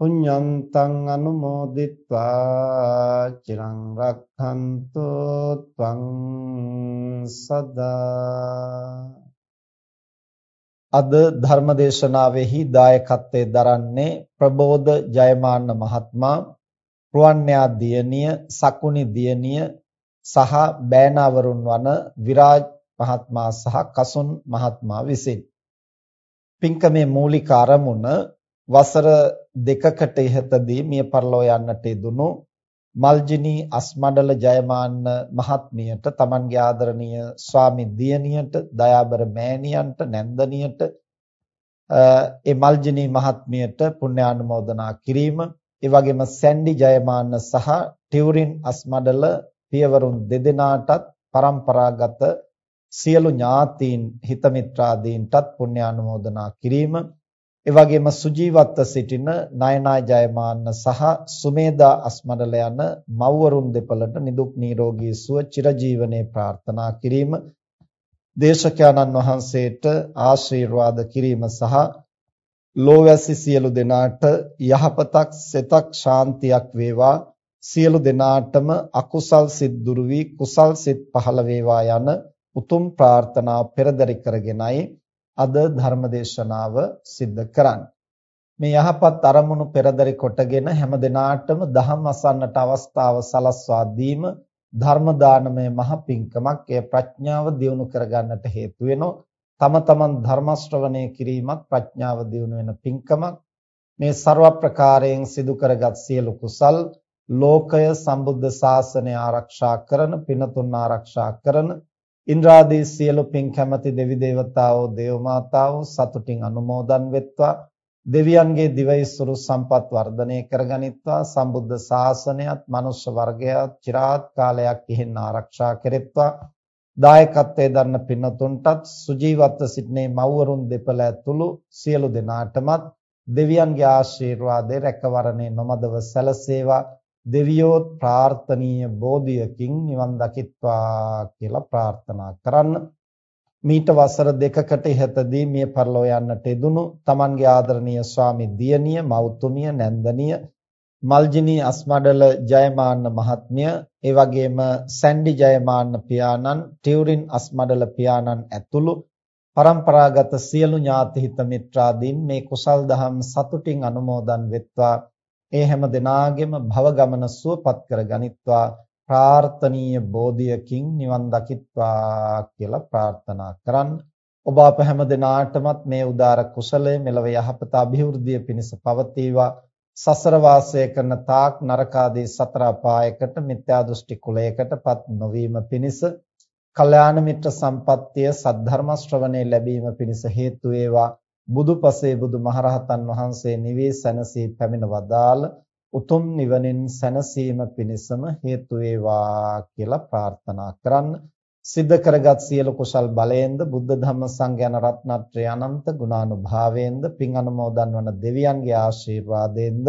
පුඤ්ඤන්තං අනුමෝදිත්වා චිරං රක්ඛන්තු ත්වං සදා අද ධර්මදේශනාවෙහි දායකත්වයෙන් දරන්නේ ප්‍රබෝධ ජයමාන්න මහත්මයා රුවන්‍යා දියණිය, සකුනි දියණිය සහ බෑනාවරුන් වන විරාජ් මහත්මයා සහ කසුන් මහත්මයා විසින්. පින්කමේ මූලික ආරමුණ වසර දෙකකට ඉහතදී මිය පරලෝ යන්නට යෙදුණු මල්ජිනී අස්මඩල ජයමාන්න මහත්මියට තමන්ගේ ආදරණීය ස්වාමි දියණියට දයාබර මෑණියන්ට නැන්දනියට ඒ මල්ජිනී මහත්මියට පුණ්‍යානුමෝදනා කිරීම. ඒ වගේම සැන්ඩි ජයමාන්න සහ ටියුරින් අස්මඩල පියවරුන් දෙදෙනාටත් પરම්පරාගත සියලු ඥාතීන් හිතමිත්‍රාදීන්ටත් පුණ්‍ය ආනුමෝදනා කිරීම. ඒ වගේම සුජීවත්ව සිටින නයනා ජයමාන්න සහ සුමේදා අස්මඩල යන මව්වරුන් දෙපළට නිදුක් නිරෝගී සුව චිරජීවනයේ ප්‍රාර්ථනා කිරීම දේශකයන්න් වහන්සේට ආශිර්වාද කිරීම සහ ලෝවැසි සියලු දෙනාට යහපතක් සෙතක් ශාන්තියක් වේවා. සියලු දෙනාටම අකුසල් සිත් දුරු වී කුසල් සිත් පහළ වේවා යන උතුම් ප්‍රාර්ථනා පෙරදරි කරගෙනයි. අද ධර්මදේශනාව සිද්ධ කරන්නේ. මේ යහපත් අරමුණු පෙරදරි කොටගෙන හැම දිනාටම දහම් අසන්නට අවස්ථාව සලස්වා දීම ධර්ම දානමය මහ පිංකමක් ඒ ප්‍රඥාව දියුණු කරගන්නට හේතු වෙනවා. තම තමන් ධර්ම ශ්‍රවණය කිරීමත් ප්‍රඥාව දියුණු වෙන පින්කමක් මේ ਸਰව ප්‍රකාරයෙන් සිදු කරගත් සියලු කුසල් ලෝකය සම්බුද්ධ ශාසනය ආරක්ෂා කරන පිනතුන් ආරක්ෂා කරන ඉන්ද්‍රාදී සියලු පින් කැමැති දෙවි දේවතාවෝ දේව මාතාවෝ සතුටින් අනුමෝදන් වෙත්වා. දෙවියන්ගේ දිවයිසුරු සම්පත් වර්ධනය කරගනිත්වා. සම්බුද්ධ ශාසනයත් මනුෂ්‍ය වර්ගයාත් চিරාත් කාලයක් ඉහෙන් ආරක්ෂා කෙරෙත්වා. දායකත්වයේ දරන පින්නතුන්ටත් සුජීවත්ව සිටිනේ මව්වරුන් දෙපළ ඇතුළු සියලු දෙනාටමත් දෙවියන්ගේ ආශිර්වාදේ රැකවරණේ නොමදව සැලසේවා. දෙවියෝ ප්‍රාර්ථනීය බෝධියකින් නිවන් දකිත්වා කියලා ප්‍රාර්ථනා කරන්න. මීට වසර දෙකකට ඉහතදී මිය පරලෝ යන්නට යෙදුණු Tamanගේ ආදරණීය ස්වාමි දියණිය මෞතුමිය නැන්දනිය මල්ජිනී අස්මඩල ජයමාන්න මහත්මිය ඒ වගේම සැන්ඩි ජයමාන්න පියාණන් ටියුරින් අස්මඩල පියාණන් ඇතුළු પરම්පරාගත සියලු ඥාති හිත මිත්‍රාදීන් මේ කුසල් දහම් සතුටින් අනුමෝදන් වෙත්වා ඒ හැම දිනාගෙම භව ගමන සුවපත් කර ගනිත්වා ප්‍රාර්ථනීය බෝධියකින් නිවන් දකිත්වා කියලා ප්‍රාර්ථනා කරන්න. ඔබ අප හැම දිනාටමත් මේ උදාර කුසලය මෙලව යහපත અભිවෘද්ධිය පිණිස පවතිවා. සසර වාසය කරන තාක් නරකාදී සතර අපායකට මිත්‍යා දෘෂ්ටි කුලයකටපත් නොවීම පිණිස කල්යාණ මිත්‍ර සම්පත්තිය සද්ධර්ම ශ්‍රවණේ ලැබීම පිණිස හේතු වේවා බුදුපසේ බුදුමහරහතන් වහන්සේ නිවී සැනසී පැමිණ වදාළ උතුම් නිවනින් සැනසීම පිණිසම හේතු වේවා කියලා ප්‍රාර්ථනා කරන්න. සිද්ධ කරගත් සියලු කුසල් බලයෙන්ද බුද්ධ ධම්ම සංඝයාන රත්නත්‍රය අනන්ත ගුණානුභාවයෙන්ද පින් අනුමෝදන් වන දෙවියන්ගේ ආශිර්වාදයෙන්ද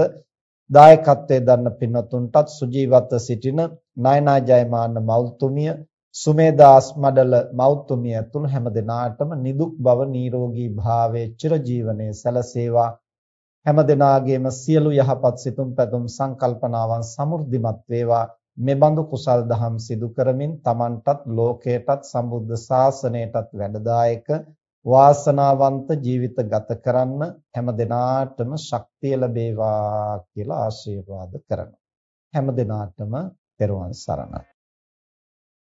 දායකත්වයේ දරන පින්වතුන්ටත් සුජීවත්ව සිටින නයනා ජයමාන්න මෞතුමිය සුමේදාස් මඩල මෞතුමිය ඇතුළු හැම දිනාටම නිදුක් බව නිරෝගී භාවයේ චිරජීවනයේ සැලසේවා. හැම දිනාගේම සියලු යහපත් සිතුම් පැතුම් සංකල්පනාවන් සමෘද්ධිමත් වේවා. මෙබඳු කුසල් දහම් සිදු කරමින් Tamanටත් ලෝකයටත් සම්බුද්ධ ශාසනයටත් වැඩදායක වාසනාවන්ත ජීවිත ගත කරන්න හැම දිනාටම ශක්තිය ලැබේවා කියලා ආශිර්වාද කරනවා. හැම දිනාටම පෙරවන් සරණයි.